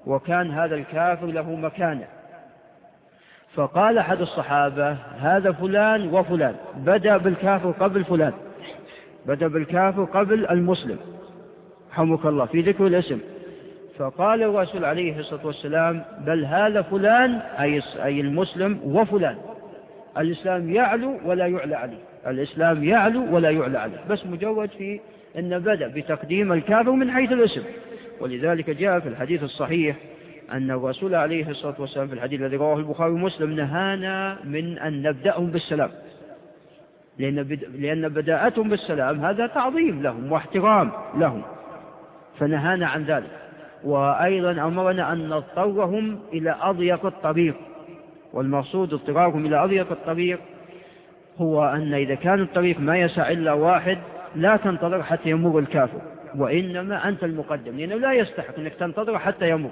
وكان هذا الكافر له مكانة. فقال أحد الصحابة هذا فلان وفلان بدأ بالكافر قبل فلان بدأ بالكافر قبل المسلم. حمك الله في ذكر الاسم. فقال الرسول عليه الصلاة والسلام بل هذا فلان أي المسلم وفلان. الإسلام يعلو ولا يعلى عليه. الإسلام يعلو ولا يعلى عليه. بس مجرد في أن بدأ بتقديم الكافر من حيث الاسم. ولذلك جاء في الحديث الصحيح أن الرسول عليه الصلاة والسلام في الحديث الذي رواه البخاري ومسلم نهانا من أن نبدأهم بالسلام. لأن, لأن بداءتهم بالسلام هذا تعظيم لهم واحترام لهم. فنهانا عن ذلك. وأيضا أمرنا أن نضطرهم إلى أضيق الطريق والمقصود اضطرارهم إلى أضيق الطريق هو أن إذا كان الطريق ما يسع إلا واحد لا تنتظر حتى يمر الكافر وإنما أنت المقدم لأنه لا يستحق أنك تنتظر حتى يمر.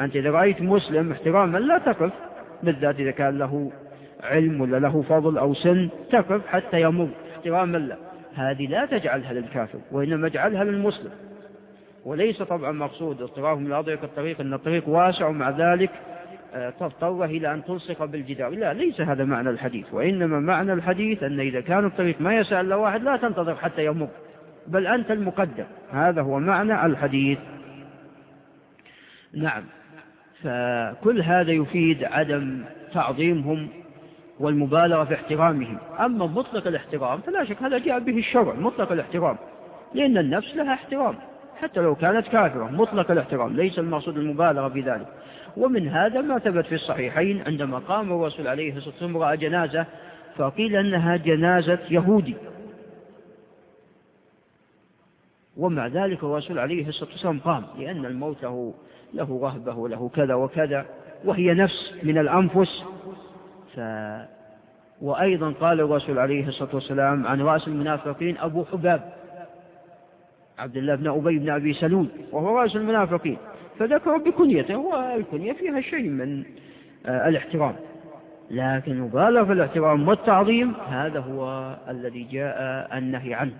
أنت إذا رأيت مسلم احتراما لا تقف بالذات إذا كان له علم ولا له فضل أو سن تقف حتى يمر احتراما له هذه لا تجعلها للكافر وإنما اجعلها للمسلم. وليس طبعا مقصود اضطرارهم ضيق الطريق أن الطريق واسع ومع ذلك آه، تضطر إلى أن تلصق بالجدار. لا ليس هذا معنى الحديث وإنما معنى الحديث أن إذا كان الطريق ما يسع إلا واحد لا تنتظر حتى يمر بل أنت المقدم. هذا هو معنى الحديث. نعم. فكل هذا يفيد عدم تعظيمهم والمبالغة في احترامهم. أما مطلق الاحترام فلا شك هذا جاء به الشرع مطلق الاحترام لأن النفس لها احترام. حتى لو كانت كافرة مطلق الاحترام ليس المقصود المبالغة في ذلك. ومن هذا ما ثبت في الصحيحين عندما قام الرسول عليه الصلاة والسلام رأى جنازة فقيل أنها جنازة يهودي. ومع ذلك الرسول عليه الصلاة والسلام قام لأن الموت له, له رهبة وله كذا وكذا وهي نفس من الأنفس. ف وأيضا قال الرسول عليه الصلاة والسلام عن رأس المنافقين أبو حباب. عبد الله بن أبي بن أبي سلول وهو رأس المنافقين. فذكر بكنيته والكنية فيها شيء من آه، الاحترام. لكن مبالغ في الاحترام والتعظيم هذا هو الذي جاء النهي عنه.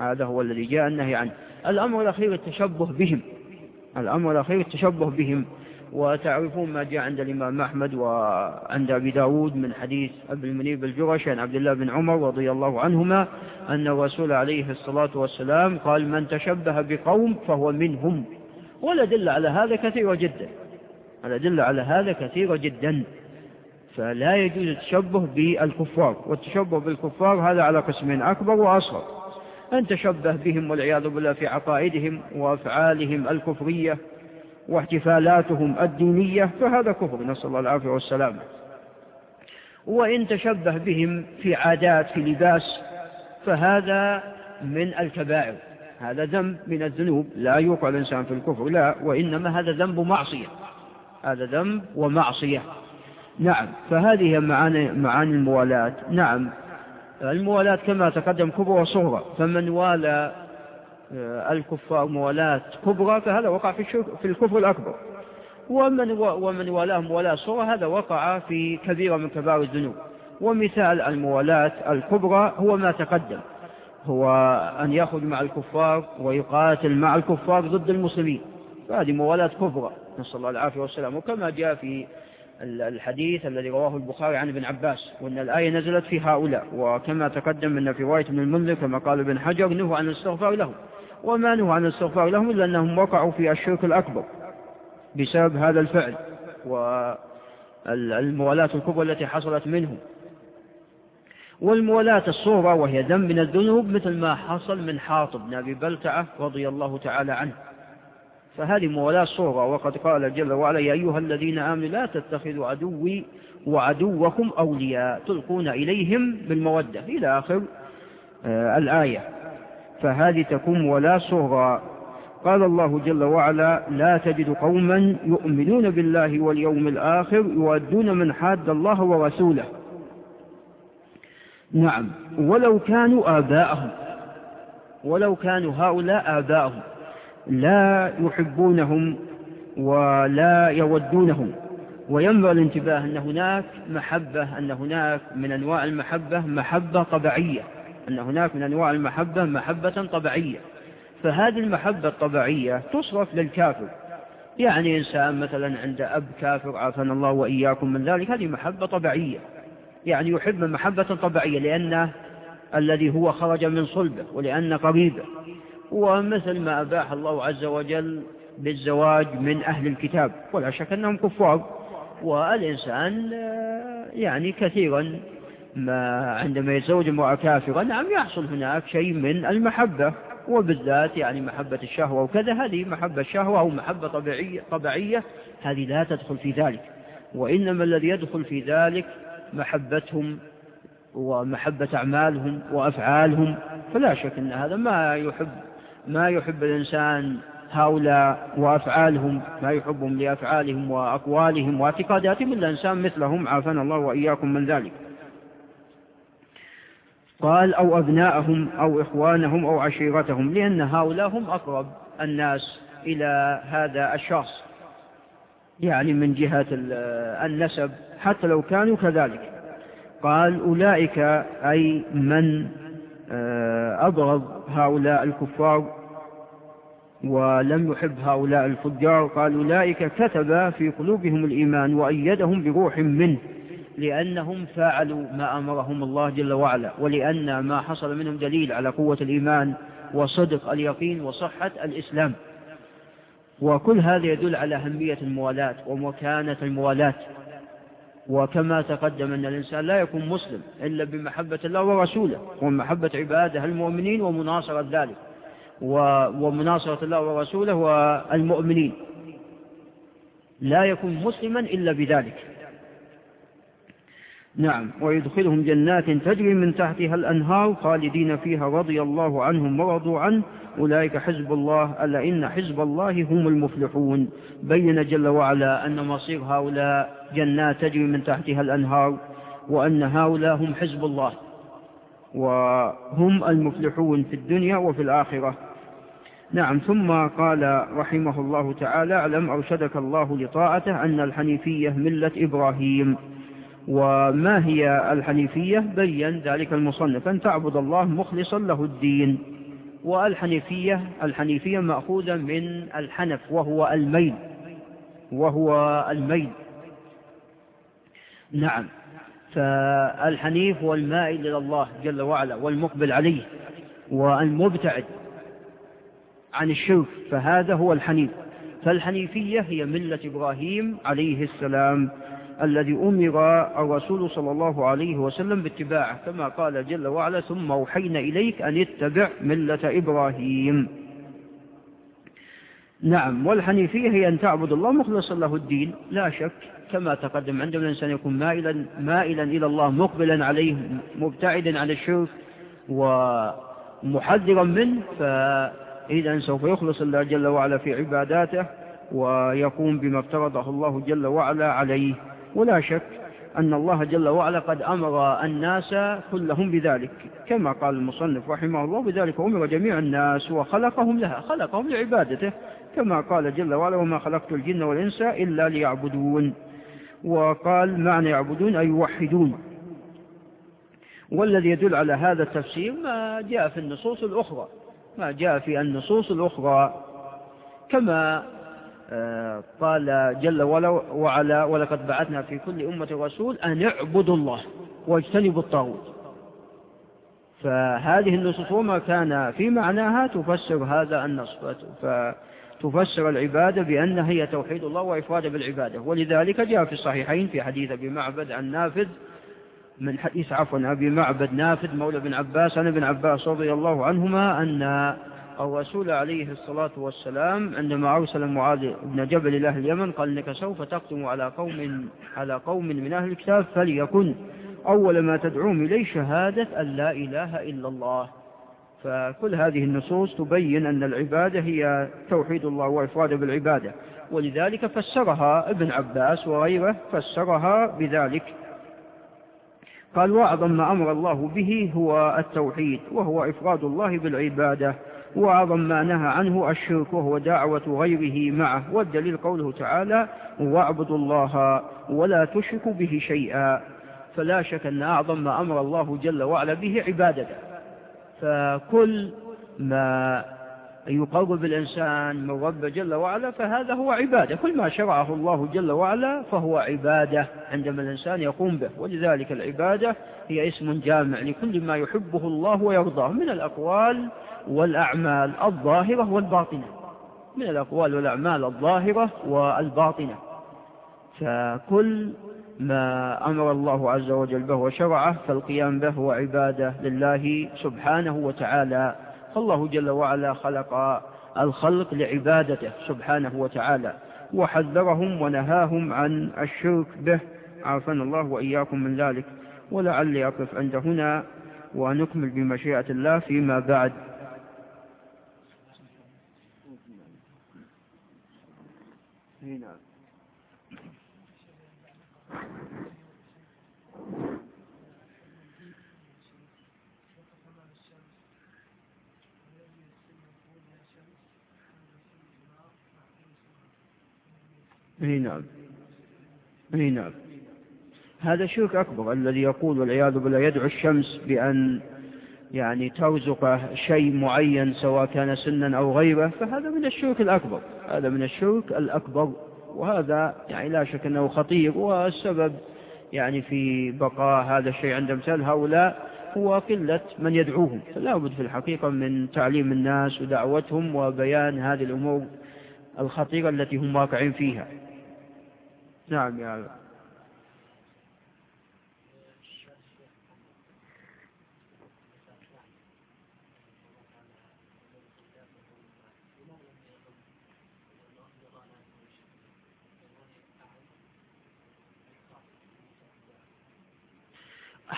هذا هو الذي جاء النهي عنه. الأمر الأخير التشبه بهم. الأمر الأخير التشبه بهم. وتعرفون ما جاء عند الإمام أحمد وعند أبي داود من حديث أبي المنيب الجرش عن عبد الله بن عمر رضي الله عنهما أن الرسول عليه الصلاة والسلام قال من تشبه بقوم فهو منهم. والأدلة على هذا كثيرة جدا. الأدلة على هذا كثيرة جدا. فلا يجوز التشبه بالكفار. والتشبه بالكفار هذا على قسمين أكبر وأصغر. أن تشبه بهم والعياذ بالله في عقائدهم وأفعالهم الكفرية واحتفالاتهم الدينية فهذا كفر. نسأل الله العافية والسلامة وإن تشبه بهم في عادات في لباس فهذا من الكبائر. هذا ذنب من الذنوب. لا يوقع الإنسان في الكفر لا وإنما هذا ذنب معصية. هذا ذنب ومعصية. نعم. فهذه معاني, معاني الموالاة. نعم. الموالاة كما تقدم كبرى وصغرى فمن والى الكفار موالاة كبرى فهذا وقع في, في الكفر الأكبر. ومن, ومن والاه موالاة صغرى هذا وقع في كبيرة من كبار الذنوب. ومثال الموالاة الكبرى هو ما تقدم. هو أن يخرج مع الكفار ويقاتل مع الكفار ضد المسلمين. فهذه موالاة كبرى نسأل الله العافية والسلام. وكما جاء في الحديث الذي رواه البخاري عن ابن عباس وأن الآية نزلت في هؤلاء. وكما تقدم أن في رواية ابن المنذر كما قال ابن حجر نهوا عن الاستغفار لهم. وما نهوا عن الاستغفار لهم إلا أنهم وقعوا في الشرك الأكبر بسبب هذا الفعل والموالاة الكبرى التي حصلت منهم. والموالاة الصغرى وهي ذنب من الذنوب مثل ما حصل من حاطب بن أبي بلتعة رضي الله تعالى عنه. فهذه موالاة صغرى وقد قال جل وعلا يا أيها الذين آمنوا لا تتخذوا عدوي وعدوكم أولياء تلقون إليهم بالمودة. إلى آخر آه الآية. فهذه تكون موالاة صغرى. قال الله جل وعلا لا تجد قوما يؤمنون بالله واليوم الآخر يودون من حاد الله ورسوله. نعم. ولو كانوا آباءهم ولو كانوا هؤلاء آباءهم لا يحبونهم ولا يودونهم. وينبغي الانتباه أن هناك محبة أن هناك من أنواع المحبة محبة طبيعية. أن هناك من أنواع المحبة محبة طبيعية. فهذه المحبة الطبيعية تصرف للكافر. يعني إنسان مثلا عند أب كافر عافنا الله وإياكم من ذلك هذه محبة طبيعية. يعني يحب محبة طبيعية لأنه الذي هو خرج من صلبه ولأن قريبه. ومثل ما أباح الله عز وجل بالزواج من أهل الكتاب. ولا شك أنهم كفار. والإنسان يعني كثيرا ما عندما يتزوج امرأة كافرة نعم يحصل هناك شيء من المحبة وبالذات يعني محبة الشهوة وكذا هذه محبة الشهوة أو محبة طبيعية, طبيعية هذه لا تدخل في ذلك. وإنما الذي يدخل في ذلك محبتهم ومحبة أعمالهم وأفعالهم فلا شك أن هذا ما يحب ما يحب الإنسان هؤلاء وأفعالهم ما يحبهم لأفعالهم وأقوالهم واعتقاداتهم إلا إنسان مثلهم عافانا الله وإياكم من ذلك. قال أو أبناءهم أو إخوانهم أو عشيرتهم لأن هؤلاء هم أقرب الناس إلى هذا الشخص يعني من جهة النسب حتى لو كانوا كذلك. قال أولئك أي من آه، أبغض هؤلاء الكفار ولم يحب هؤلاء الفجار قال أولئك كتب في قلوبهم الإيمان وأيدهم بروح منه. لأنهم فعلوا ما أمرهم الله جل وعلا ولأن ما حصل منهم دليل على قوة الإيمان وصدق اليقين وصحة الإسلام. وكل هذا يدل على أهمية الموالاة ومكانة الموالاة. وكما تقدم أن الإنسان لا يكون مسلم إلا بمحبة الله ورسوله ومحبة عباده المؤمنين ومناصرة ذلك. ومناصرة الله ورسوله والمؤمنين. لا يكون مسلما إلا بذلك. نعم. ويدخلهم جنات تجري من تحتها الأنهار خالدين فيها رضي الله عنهم ورضوا عنه. أولئك حزب الله ألا إن حزب الله هم المفلحون. بين جل وعلا أن مصير هؤلاء جنات تجري من تحتها الأنهار وأن هؤلاء هم حزب الله وهم المفلحون في الدنيا وفي الآخرة. نعم. ثم قال رحمه الله تعالى اعلم أرشدك الله لطاعته أن الحنيفية ملة إبراهيم؟ وما هي الحنيفية؟ بين ذلك المصنف أن تعبد الله مخلصا له الدين. والحنيفية الحنيفية مأخوذة من الحنف وهو الميل وهو الميل. نعم. فالحنيف هو المائل إلى الله جل وعلا والمقبل عليه والمبتعد عن الشرك فهذا هو الحنيف. فالحنيفية هي ملة إبراهيم عليه السلام. الذي أمر الرسول صلى الله عليه وسلم باتباعه كما قال جل وعلا ثم أوحينا إليك أن اتبع ملة إبراهيم. نعم والحنيفية هي أن تعبد الله مخلصا له الدين لا شك كما تقدم عندما الإنسان يكون مائلا, مائلا إلى الله مقبلا عليه مبتعدا عن الشرك ومحذرا منه فإذا سوف يخلص الله جل وعلا في عباداته ويقوم بما افترضه الله جل وعلا عليه. ولا شك أن الله جل وعلا قد أمر الناس كلهم بذلك. كما قال المصنف رحمه الله بذلك أمر جميع الناس وخلقهم لها خلقهم لعبادته كما قال جل وعلا وما خلقت الجن والإنس إلا ليعبدون وقال معنى يعبدون أي يوحدون والذي يدل على هذا التفسير ما جاء في النصوص الأخرى ما جاء في النصوص الأخرى. كما قال جل وعلا ولقد بعثنا في كل أمة رسول أن اعبدوا الله واجتنبوا الطاغوت. فهذه النصوص وما كان في معناها تفسر هذا النص فتفسر العبادة بأنها هي توحيد الله وإفراد بالعبادة. ولذلك جاء في الصحيحين في حديث أبي معبد عن نافذ من حديث عفوا أبي معبد نافذ مولى بن عباس عن ابن عباس رضي الله عنهما أن الرسول عليه الصلاة والسلام عندما أرسل معاذ بن جبل إلى أهل اليمن قال إنك سوف تقدم على قوم على قوم من أهل الكتاب فليكن أول ما تدعوهم إليه شهادة أن لا إله إلا الله. فكل هذه النصوص تبين أن العبادة هي توحيد الله وإفراده بالعبادة. ولذلك فسرها ابن عباس وغيره فسرها بذلك. قال وأعظم ما أمر الله به هو التوحيد وهو إفراد الله بالعبادة. وأعظم ما نهى عنه الشرك وهو دعوة غيره معه والدليل قوله تعالى واعبدوا الله ولا تشركوا به شيئا فلا شك أن أعظم ما أمر الله جل وعلا به عبادته. فكل ما يقرب الإنسان من رب جل وعلا فهذا هو عبادة. كل ما شرعه الله جل وعلا فهو عبادة عندما الإنسان يقوم به. ولذلك العبادة هي اسم جامع لكل ما يحبه الله ويرضاه. من الأقوال والأعمال الظاهرة والباطنة. من الأقوال والأعمال الظاهرة والباطنة. فكل ما أمر الله عز وجل به وشرعه فالقيام به هو عبادة لله سبحانه وتعالى. فالله جل وعلا خلق الخلق لعبادته سبحانه وتعالى. وحذرهم ونهاهم عن الشرك به. عافنا الله وإياكم من ذلك. ولعلي أقف عند هنا ونكمل بمشيئة الله فيما بعد. نعم اي نعم اي نعم هذا شرك أكبر الذي يقول والعياذ بالله يدعو الشمس بأن يعني ترزق شيء معين سواء كان سنا أو غيره فهذا من الشرك الأكبر هذا من الشرك الأكبر وهذا يعني لا شك أنه خطير والسبب يعني في بقاء هذا الشيء عند مثال هؤلاء هو قلة من يدعوهم فلا بد في الحقيقة من تعليم الناس ودعوتهم وبيان هذه الأمور الخطيرة التي هم واقعين فيها. نعم يا الله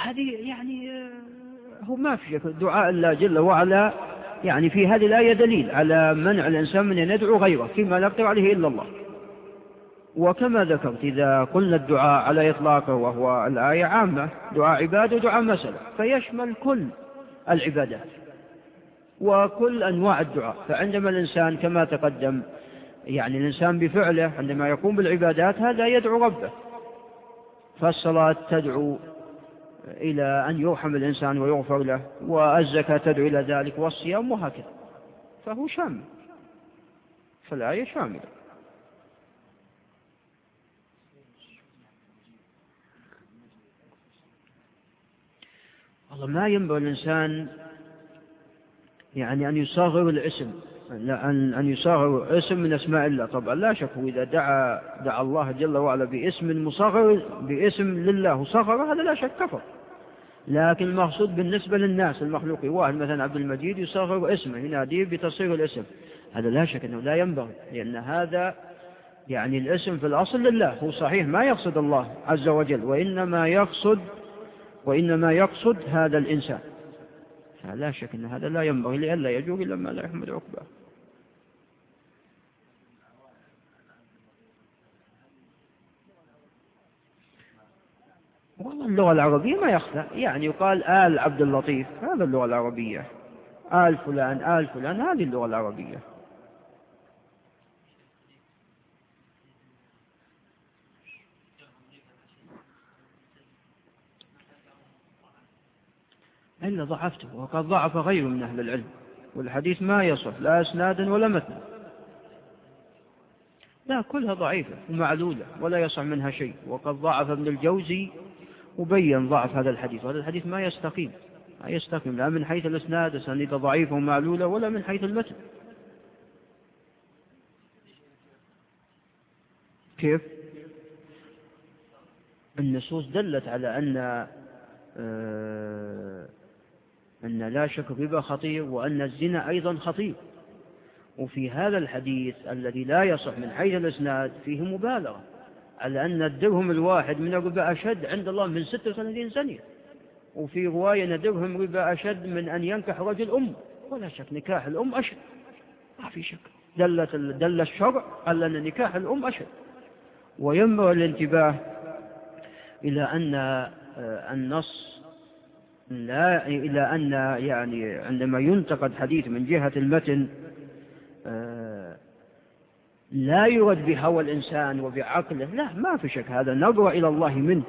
هذه يعني آه، هو ما في شك. دعاء الله جل وعلا يعني في هذه الآية دليل على منع الإنسان من أن يدعو غيره فيما لا يقدر عليه إلا الله. وكما ذكرت إذا قلنا الدعاء على إطلاقه وهو الآية عامة دعاء عبادة ودعاء مسألة فيشمل كل العبادات وكل أنواع الدعاء. فعندما الإنسان كما تقدم يعني الإنسان بفعله عندما يقوم بالعبادات هذا يدعو ربه. فالصلاة تدعو إلى أن يرحم الإنسان ويغفر له والزكاة تدعو إلى ذلك والصيام وهكذا. فهو شامل. فالآية شاملة. والله ما ينبغي الإنسان يعني أن يصغر الاسم. أن أن يصغر اسم من أسماء الله. طبعا لا شك هو إذا دعا دعا الله جل وعلا باسم مصغر باسم لله وصغر هذا لا شك كفر. لكن المقصود بالنسبة للناس المخلوقين واحد مثلا عبد المجيد يصغر اسمه يناديه بتصغير الاسم. هذا لا شك أنه لا ينبغي لأن هذا يعني الاسم في الأصل لله هو صحيح ما يقصد الله عز وجل وإنما يقصد وإنما يقصد هذا الإنسان. فلا شك أن هذا لا ينبغي لئلا يجوز إلا ما لا يحمد عقباه. والله اللغة العربية ما يخفى يعني يقال آل عبد اللطيف هذا اللغة العربية. آل فلان آل فلان هذه اللغة العربية. إلا ضعفته وقد ضعف غيره من أهل العلم. والحديث ما يصح لا أسنادا ولا متنا لا كلها ضعيفة ومعلولة ولا يصح منها شيء. وقد ضعف ابن الجوزي وبين ضعف هذا الحديث وهذا الحديث ما يستقيم ما يستقيم لا من حيث الإسناد أسانيد ضعيفة ومعلولة ولا من حيث المتن. كيف؟ النصوص دلت على أن آه أن لا شك الربا خطير وأن الزنا أيضا خطير. وفي هذا الحديث الذي لا يصح من حيث الإسناد فيه مبالغة. على أن الدرهم الواحد من الربا أشد عند الله من 36 سنة. وفي رواية أن الدرهم ربا أشد من أن ينكح رجل أم. ولا شك نكاح الأم أشد. ما في شك. دلت دل الشرع على أن نكاح الأم أشد. وينبغي الانتباه إلى أن آه، النص لا إلى أن يعني عندما ينتقد حديث من جهة المتن لا يرد بهوى الإنسان وبعقله. لا ما في شك هذا. نظرة إلى الله منه.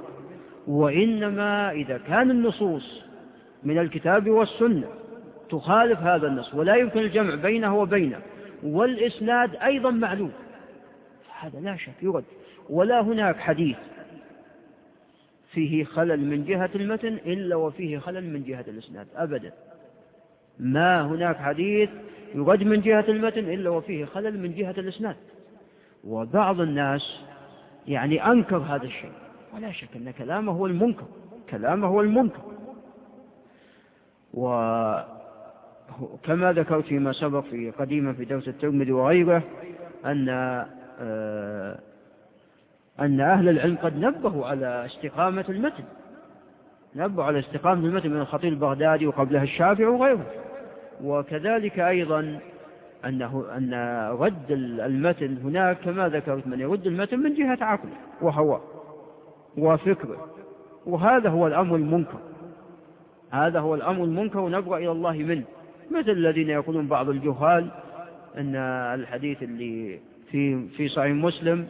وإنما إذا كان النصوص من الكتاب والسنة تخالف هذا النص ولا يمكن الجمع بينه وبينه والإسناد أيضا معلوم هذا لا شك يرد. ولا هناك حديث فيه خلل من جهة المتن إلا وفيه خلل من جهة الإسناد أبدا. ما هناك حديث يرد من جهة المتن إلا وفيه خلل من جهة الإسناد. وبعض الناس يعني أنكر هذا الشيء. ولا شك أن كلامه هو المنكر. كلامه هو المنكر. وكما ذكرت فيما سبق في قديما في درس الترمذي وغيره أن آه أن أهل العلم قد نبهوا على استقامة المتن. نبهوا على استقامة المتن من الخطيب البغدادي وقبلها الشافعي وغيره. وكذلك أيضا أنه أن رد المتن هناك كما ذكرت من يرد المتن من جهة عقله وهواه وفكره وهذا هو الأمر المنكر. هذا هو الأمر المنكر ونبغى إلى الله منه. مثل الذين يقولون بعض الجهال أن الحديث اللي في في صحيح مسلم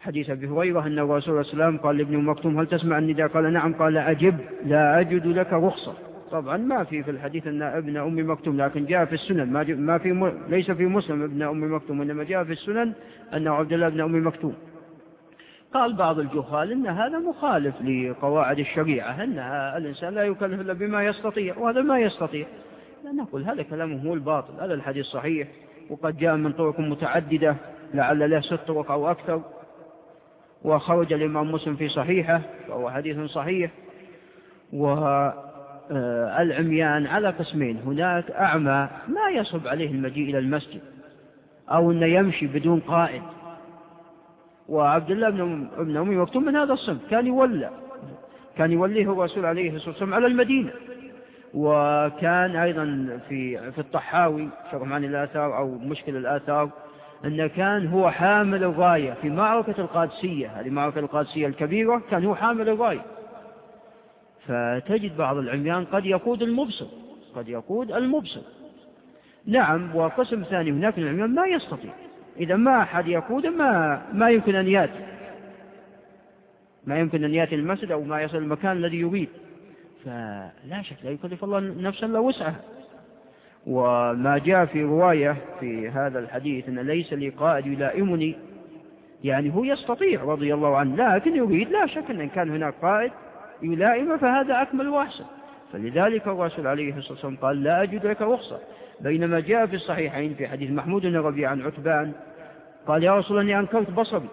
حديث أبي هريرة أن الرسول صلى الله عليه وسلم قال لابن مكتوم هل تسمع النداء؟ قال نعم. قال أجب لا أجد لك رخصة. طبعا ما في في الحديث أن ابن أم مكتوم لكن جاء في السنن. ما, ما في م... ليس في مسلم ابن أم مكتوم إنما جاء في السنن أنه عبد الله بن أم مكتوم. قال بعض الجهال أن هذا مخالف لقواعد الشريعة أن الإنسان لا يكلف إلا بما يستطيع وهذا ما يستطيع. لا نقول هذا كلامه هو الباطل هذا الحديث صحيح وقد جاء من طرق متعددة لعل له ست طرق أو أكثر. وخرج الإمام مسلم في صحيحه وهو حديث صحيح. والعميان على قسمين. هناك أعمى ما يصب عليه المجيء إلى المسجد أو أنه يمشي بدون قائد. وعبد الله بن ابن أمي مكتوم من هذا الصنف كان يولى كان يوليه الرسول عليه الصلاة والسلام على المدينة. وكان أيضا في في الطحاوي شرح معاني الآثار أو مشكل الآثار أنه كان هو حامل الراية في معركة القادسية. هذه معركة القادسية الكبيرة كان هو حامل الراية فتجد بعض العميان قد يقود المبصر قد يقود المبصر. نعم وقسم ثاني هناك العميان ما يستطيع. إذا ما أحد يقود ما, ما يمكن أن يأتي. ما يمكن أن يأتي المسجد أو ما يصل المكان الذي يريد. فلا شك لا يكلف الله نفسا إلا وسعها. وما جاء في رواية في هذا الحديث أن ليس لي قائد يلائمني يعني هو يستطيع رضي الله عنه لكن يريد لا شك أن كان هناك قائد يلائمه فهذا أكمل وأحسن. فلذلك الرسول عليه الصلاة والسلام قال لا أجد لك رخصة. بينما جاء في الصحيحين في حديث محمود بن ربيع عن عتبان قال يا رسول أني أنكرت بصري.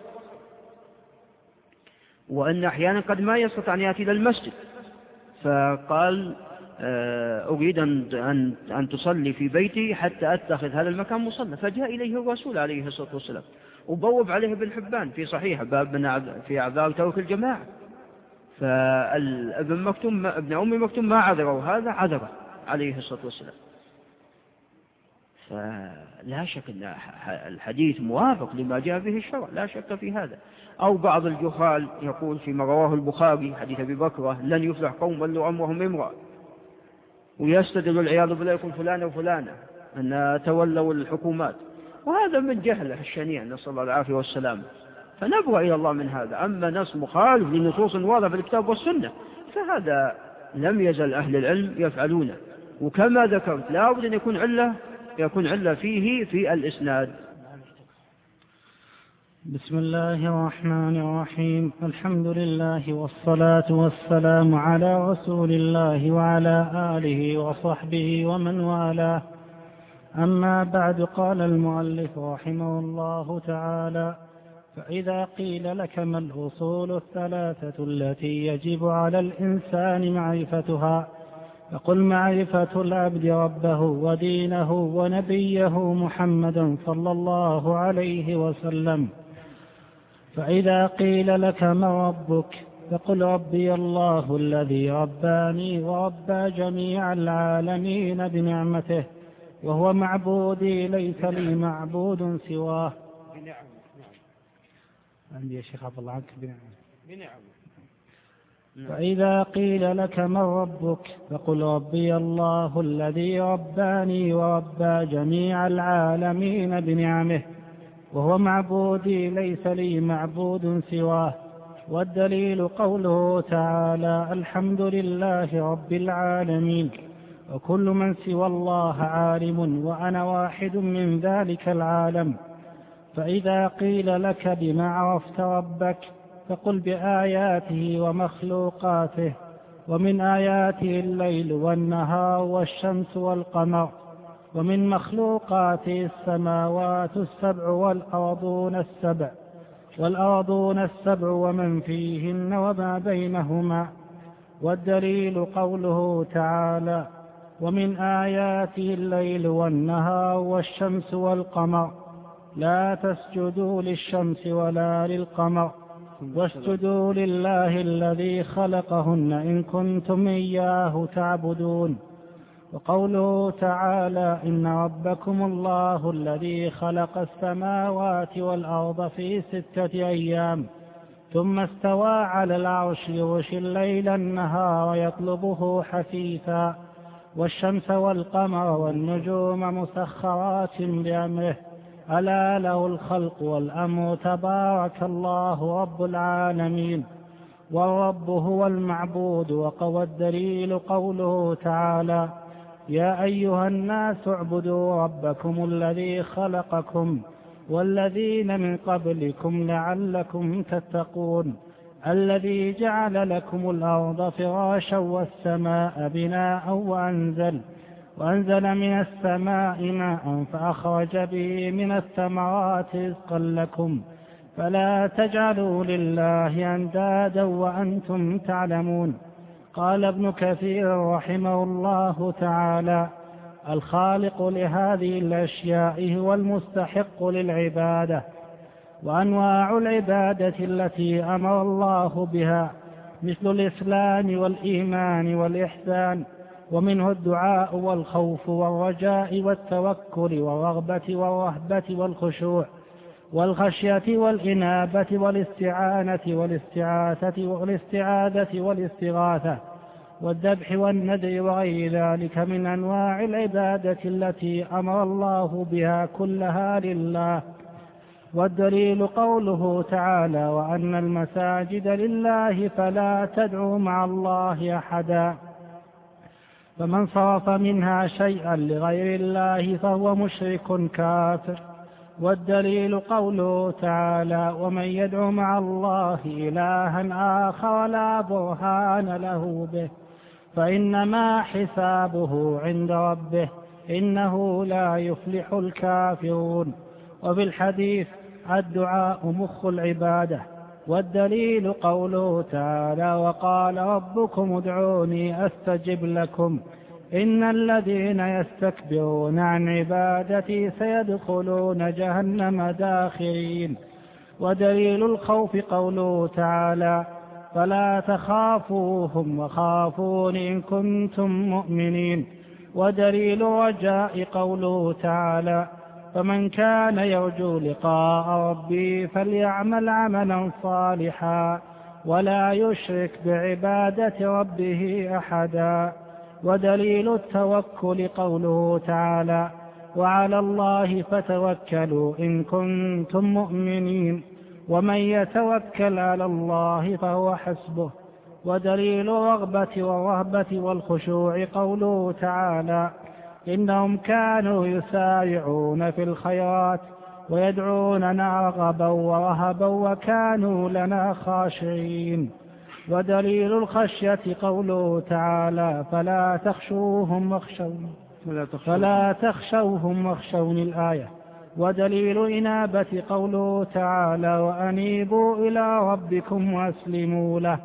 وأن أحيانا قد ما يستطيع أن يأتي إلى المسجد. فقال آه، أريد أن, أن تصلي في بيتي حتى أتخذ هذا المكان مصلى. فجاء إليه الرسول عليه الصلاة والسلام. وبوب عليه ابن حبان في صحيح باب من في أعذار ترك الجماعة. فابن مكتوم ابن أم مكتوم ما عذره هذا عذره عليه الصلاة والسلام. فلا شك أن الحديث موافق لما جاء به الشرع لا شك في هذا. أو بعض الجهال يقول فيما رواه البخاري حديث أبي بكرة لن يفلح قوم ولوا أمرهم امرأة. ويستدل العياذ بالله يقول فلانة وفلانة أن تولوا الحكومات. وهذا من جهله الشنيع نسأل الله العافية والسلام فنبغى إلى الله من هذا. أما نص مخالف لنصوص واضحة في الكتاب والسنة فهذا لم يزل أهل العلم يفعلونه. وكما ذكرت لا بد أن يكون علة يكون علة فيه في الإسناد. بسم الله الرحمن الرحيم. الحمد لله والصلاة والسلام على رسول الله وعلى آله وصحبه ومن والاه. أما بعد قال المؤلف رحمه الله تعالى فإذا قيل لك ما الأصول الثلاثة التي يجب على الإنسان معرفتها فقل معرفة العبد ربه ودينه ونبيه محمدا صلى الله عليه وسلم. فإذا قيل لك من ربك فقل ربي الله الذي رباني وربى جميع العالمين بنعمته وهو معبودي ليس لي معبود سواه. عندي يا شيخ عبد الله عنك بنعم بنعم فإذا قيل لك من ربك فقل ربي الله الذي رباني وربى جميع العالمين بنعمه وهو معبودي ليس لي معبود سواه والدليل قوله تعالى الحمد لله رب العالمين وكل من سوى الله عالم وأنا واحد من ذلك العالم. فإذا قيل لك بما عرفت ربك فقل بآياته ومخلوقاته ومن آياته الليل والنهار والشمس والقمر ومن مخلوقاته السماوات السبع والأرضون السبع والأرضون السبع ومن فيهن وما بينهما والدليل قوله تعالى ومن آياته الليل والنهار والشمس والقمر. لا تسجدوا للشمس ولا للقمر واسجدوا لله الذي خلقهن إن كنتم إياه تعبدون وقوله تعالى إن ربكم الله الذي خلق السماوات والأرض في ستة أيام ثم استوى على العرش يغشي الليل النهار يطلبه حثيثا والشمس والقمر والنجوم مسخرات بأمره ألا له الخلق والأمر تبارك الله رب العالمين والرب هو المعبود وقوى الدليل قوله تعالى يا أيها الناس اعبدوا ربكم الذي خلقكم والذين من قبلكم لعلكم تتقون الذي جعل لكم الأرض فراشا والسماء بناء وأنزل وأنزل من السماء ماء فأخرج به من الثمرات رزقا لكم فلا تجعلوا لله أندادا وأنتم تعلمون. قال ابن كثير رحمه الله تعالى الخالق لهذه الأشياء هو المستحق للعبادة وأنواع العبادة التي أمر الله بها مثل الإسلام والإيمان والإحسان ومنه الدعاء والخوف والرجاء والتوكل والرغبة والرهبة والخشوع والخشية والإنابة والاستعانة والاستعاثة والاستعاذة والاستغاثة والذبح والندر وغير ذلك من أنواع العبادة التي أمر الله بها كلها لله والدليل قوله تعالى وأن المساجد لله فلا تدعوا مع الله أحدا فمن صرف منها شيئا لغير الله فهو مشرك كافر. والدليل قوله تعالى ومن يدعو مع الله إلها آخر لا برهان له به فإنما حسابه عند ربه إنه لا يفلح الكافرون. وفي الحديث الدعاء مخ العبادة والدليل قوله تعالى وقال ربكم ادعوني أستجب لكم. إن الذين يستكبرون عن عبادتي سيدخلون جهنم داخرين. ودليل الخوف قوله تعالى فلا تخافوهم وخافون إن كنتم مؤمنين. ودليل رجاء قوله تعالى فمن كان يرجو لقاء ربي فليعمل عملا صالحا ولا يشرك بعبادة ربه أحدا. ودليل التوكل قوله تعالى وعلى الله فتوكلوا إن كنتم مؤمنين. ومن يتوكل على الله فهو حسبه. ودليل الرغبة والرهبة والخشوع قوله تعالى إنهم كانوا يسارعون في الخيرات ويدعوننا رغبا ورهبا وكانوا لنا خاشعين. ودليل الخشية قوله تعالى فلا تخشوهم واخشوني. فلا تخشوهم واخشوني الآية. ودليل إنابة قوله تعالى وأنيبوا إلى ربكم وأسلموا له.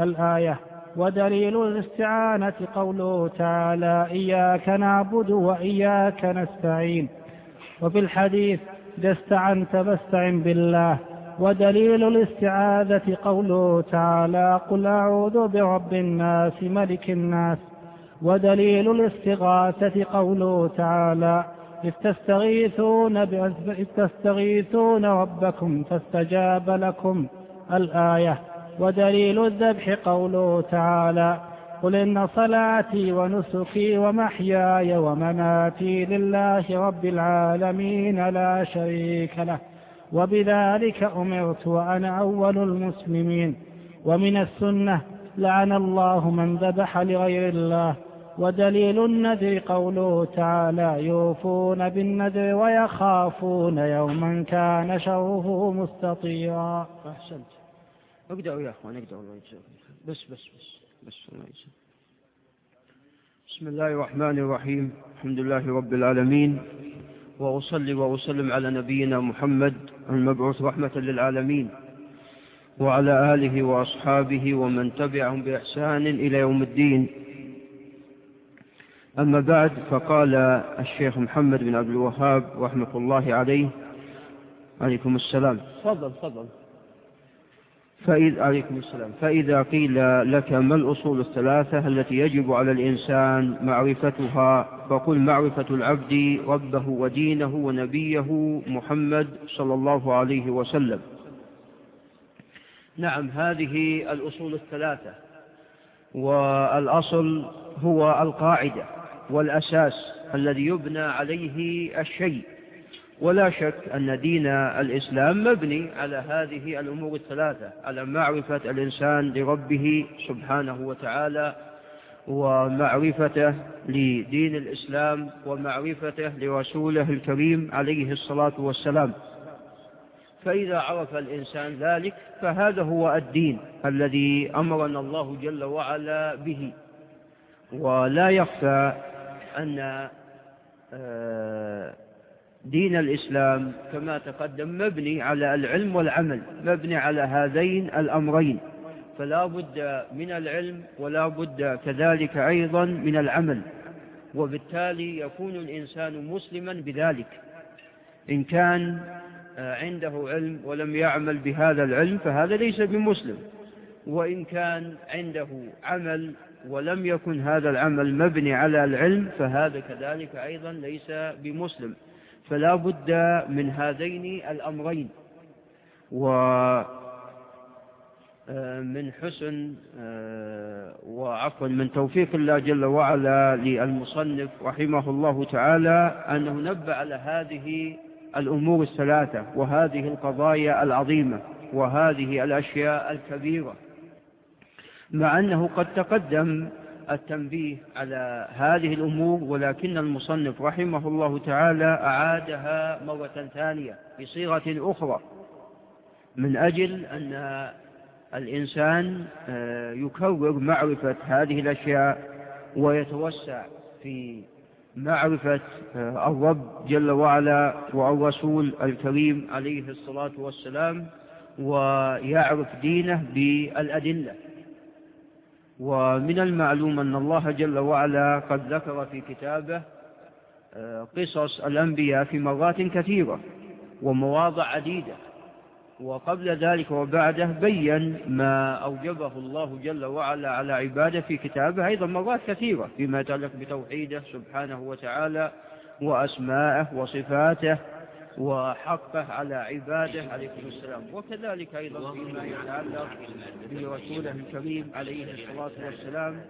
الآية. ودليل الاستعانة قوله تعالى إياك نعبد وإياك نستعين. وفي الحديث إذا استعنت فاستعن بالله. ودليل الاستعاذة قوله تعالى قل أعوذ برب الناس ملك الناس. ودليل الاستغاثة قوله تعالى إذ تستغيثون, إذ تستغيثون ربكم فاستجاب لكم الآية. ودليل الذبح قوله تعالى قل إن صلاتي ونسكي ومحياي ومماتي لله رب العالمين لا شريك له وبذلك أمرت وأنا أول المسلمين ومن السنة لعن الله من ذبح لغير الله ودليل النذر قوله تعالى يوفون بالنذر ويخافون يوما كان شره مستطيرا. أحسنت. اقدروا يا أخوان اقدروا الله. بس بس بس بس الله. بسم الله الرحمن الرحيم. الحمد لله رب العالمين. وأصلي وأسلم على نبينا محمد المبعوث رحمة للعالمين. وعلى آله وأصحابه ومن تبعهم بإحسان إلى يوم الدين. أما بعد فقال الشيخ محمد بن عبد الوهاب رحمة الله عليه. عليكم السلام. تفضل تفضل. فإذا عليكم السلام. فإذا قيل لك ما الأصول الثلاثة التي يجب على الإنسان معرفتها فقل معرفة العبد ربه ودينه ونبيه محمد صلى الله عليه وسلم. نعم هذه الأصول الثلاثة. والأصل هو القاعدة والأساس الذي يبنى عليه الشيء. ولا شك أن دين الإسلام مبني على هذه الأمور الثلاثة على معرفة الإنسان لربه سبحانه وتعالى ومعرفته لدين الإسلام ومعرفته لرسوله الكريم عليه الصلاة والسلام. فإذا عرف الإنسان ذلك فهذا هو الدين الذي أمرنا الله جل وعلا به. ولا يخفى أن آه، دين الإسلام كما تقدم مبني على العلم والعمل مبني على هذين الأمرين. فلا بد من العلم ولا بد كذلك أيضا من العمل. وبالتالي يكون الإنسان مسلما بذلك. إن كان آه، عنده علم ولم يعمل بهذا العلم فهذا ليس بمسلم. وإن كان عنده عمل ولم يكن هذا العمل مبني على العلم فهذا كذلك أيضا ليس بمسلم. فلا بد من هذين الأمرين. و آه، حسن آه، وعفوا من توفيق الله جل وعلا للمصنف رحمه الله تعالى أنه نبه على هذه الأمور الثلاثة وهذه القضايا العظيمة وهذه الأشياء الكبيرة. مع أنه قد تقدم التنبيه على هذه الأمور ولكن المصنف رحمه الله تعالى أعادها مرة ثانية بصيغة أخرى من أجل أن الإنسان آه، يكرر معرفة هذه الأشياء ويتوسع في معرفة آه، الرب جل وعلا والرسول الكريم عليه الصلاة والسلام ويعرف دينه بالأدلة. ومن المعلوم أن الله جل وعلا قد ذكر في كتابه آه، قصص الأنبياء في مرات كثيرة ومواضع عديدة. وقبل ذلك وبعده بين ما أوجبه الله جل وعلا على عباده في كتابه أيضا مرات كثيرة فيما يتعلق بتوحيده سبحانه وتعالى وأسماءه وصفاته وحقه على عباده عليكم السلام. وكذلك أيضا فيما يتعلق برسوله الكريم عليه الصلاة والسلام.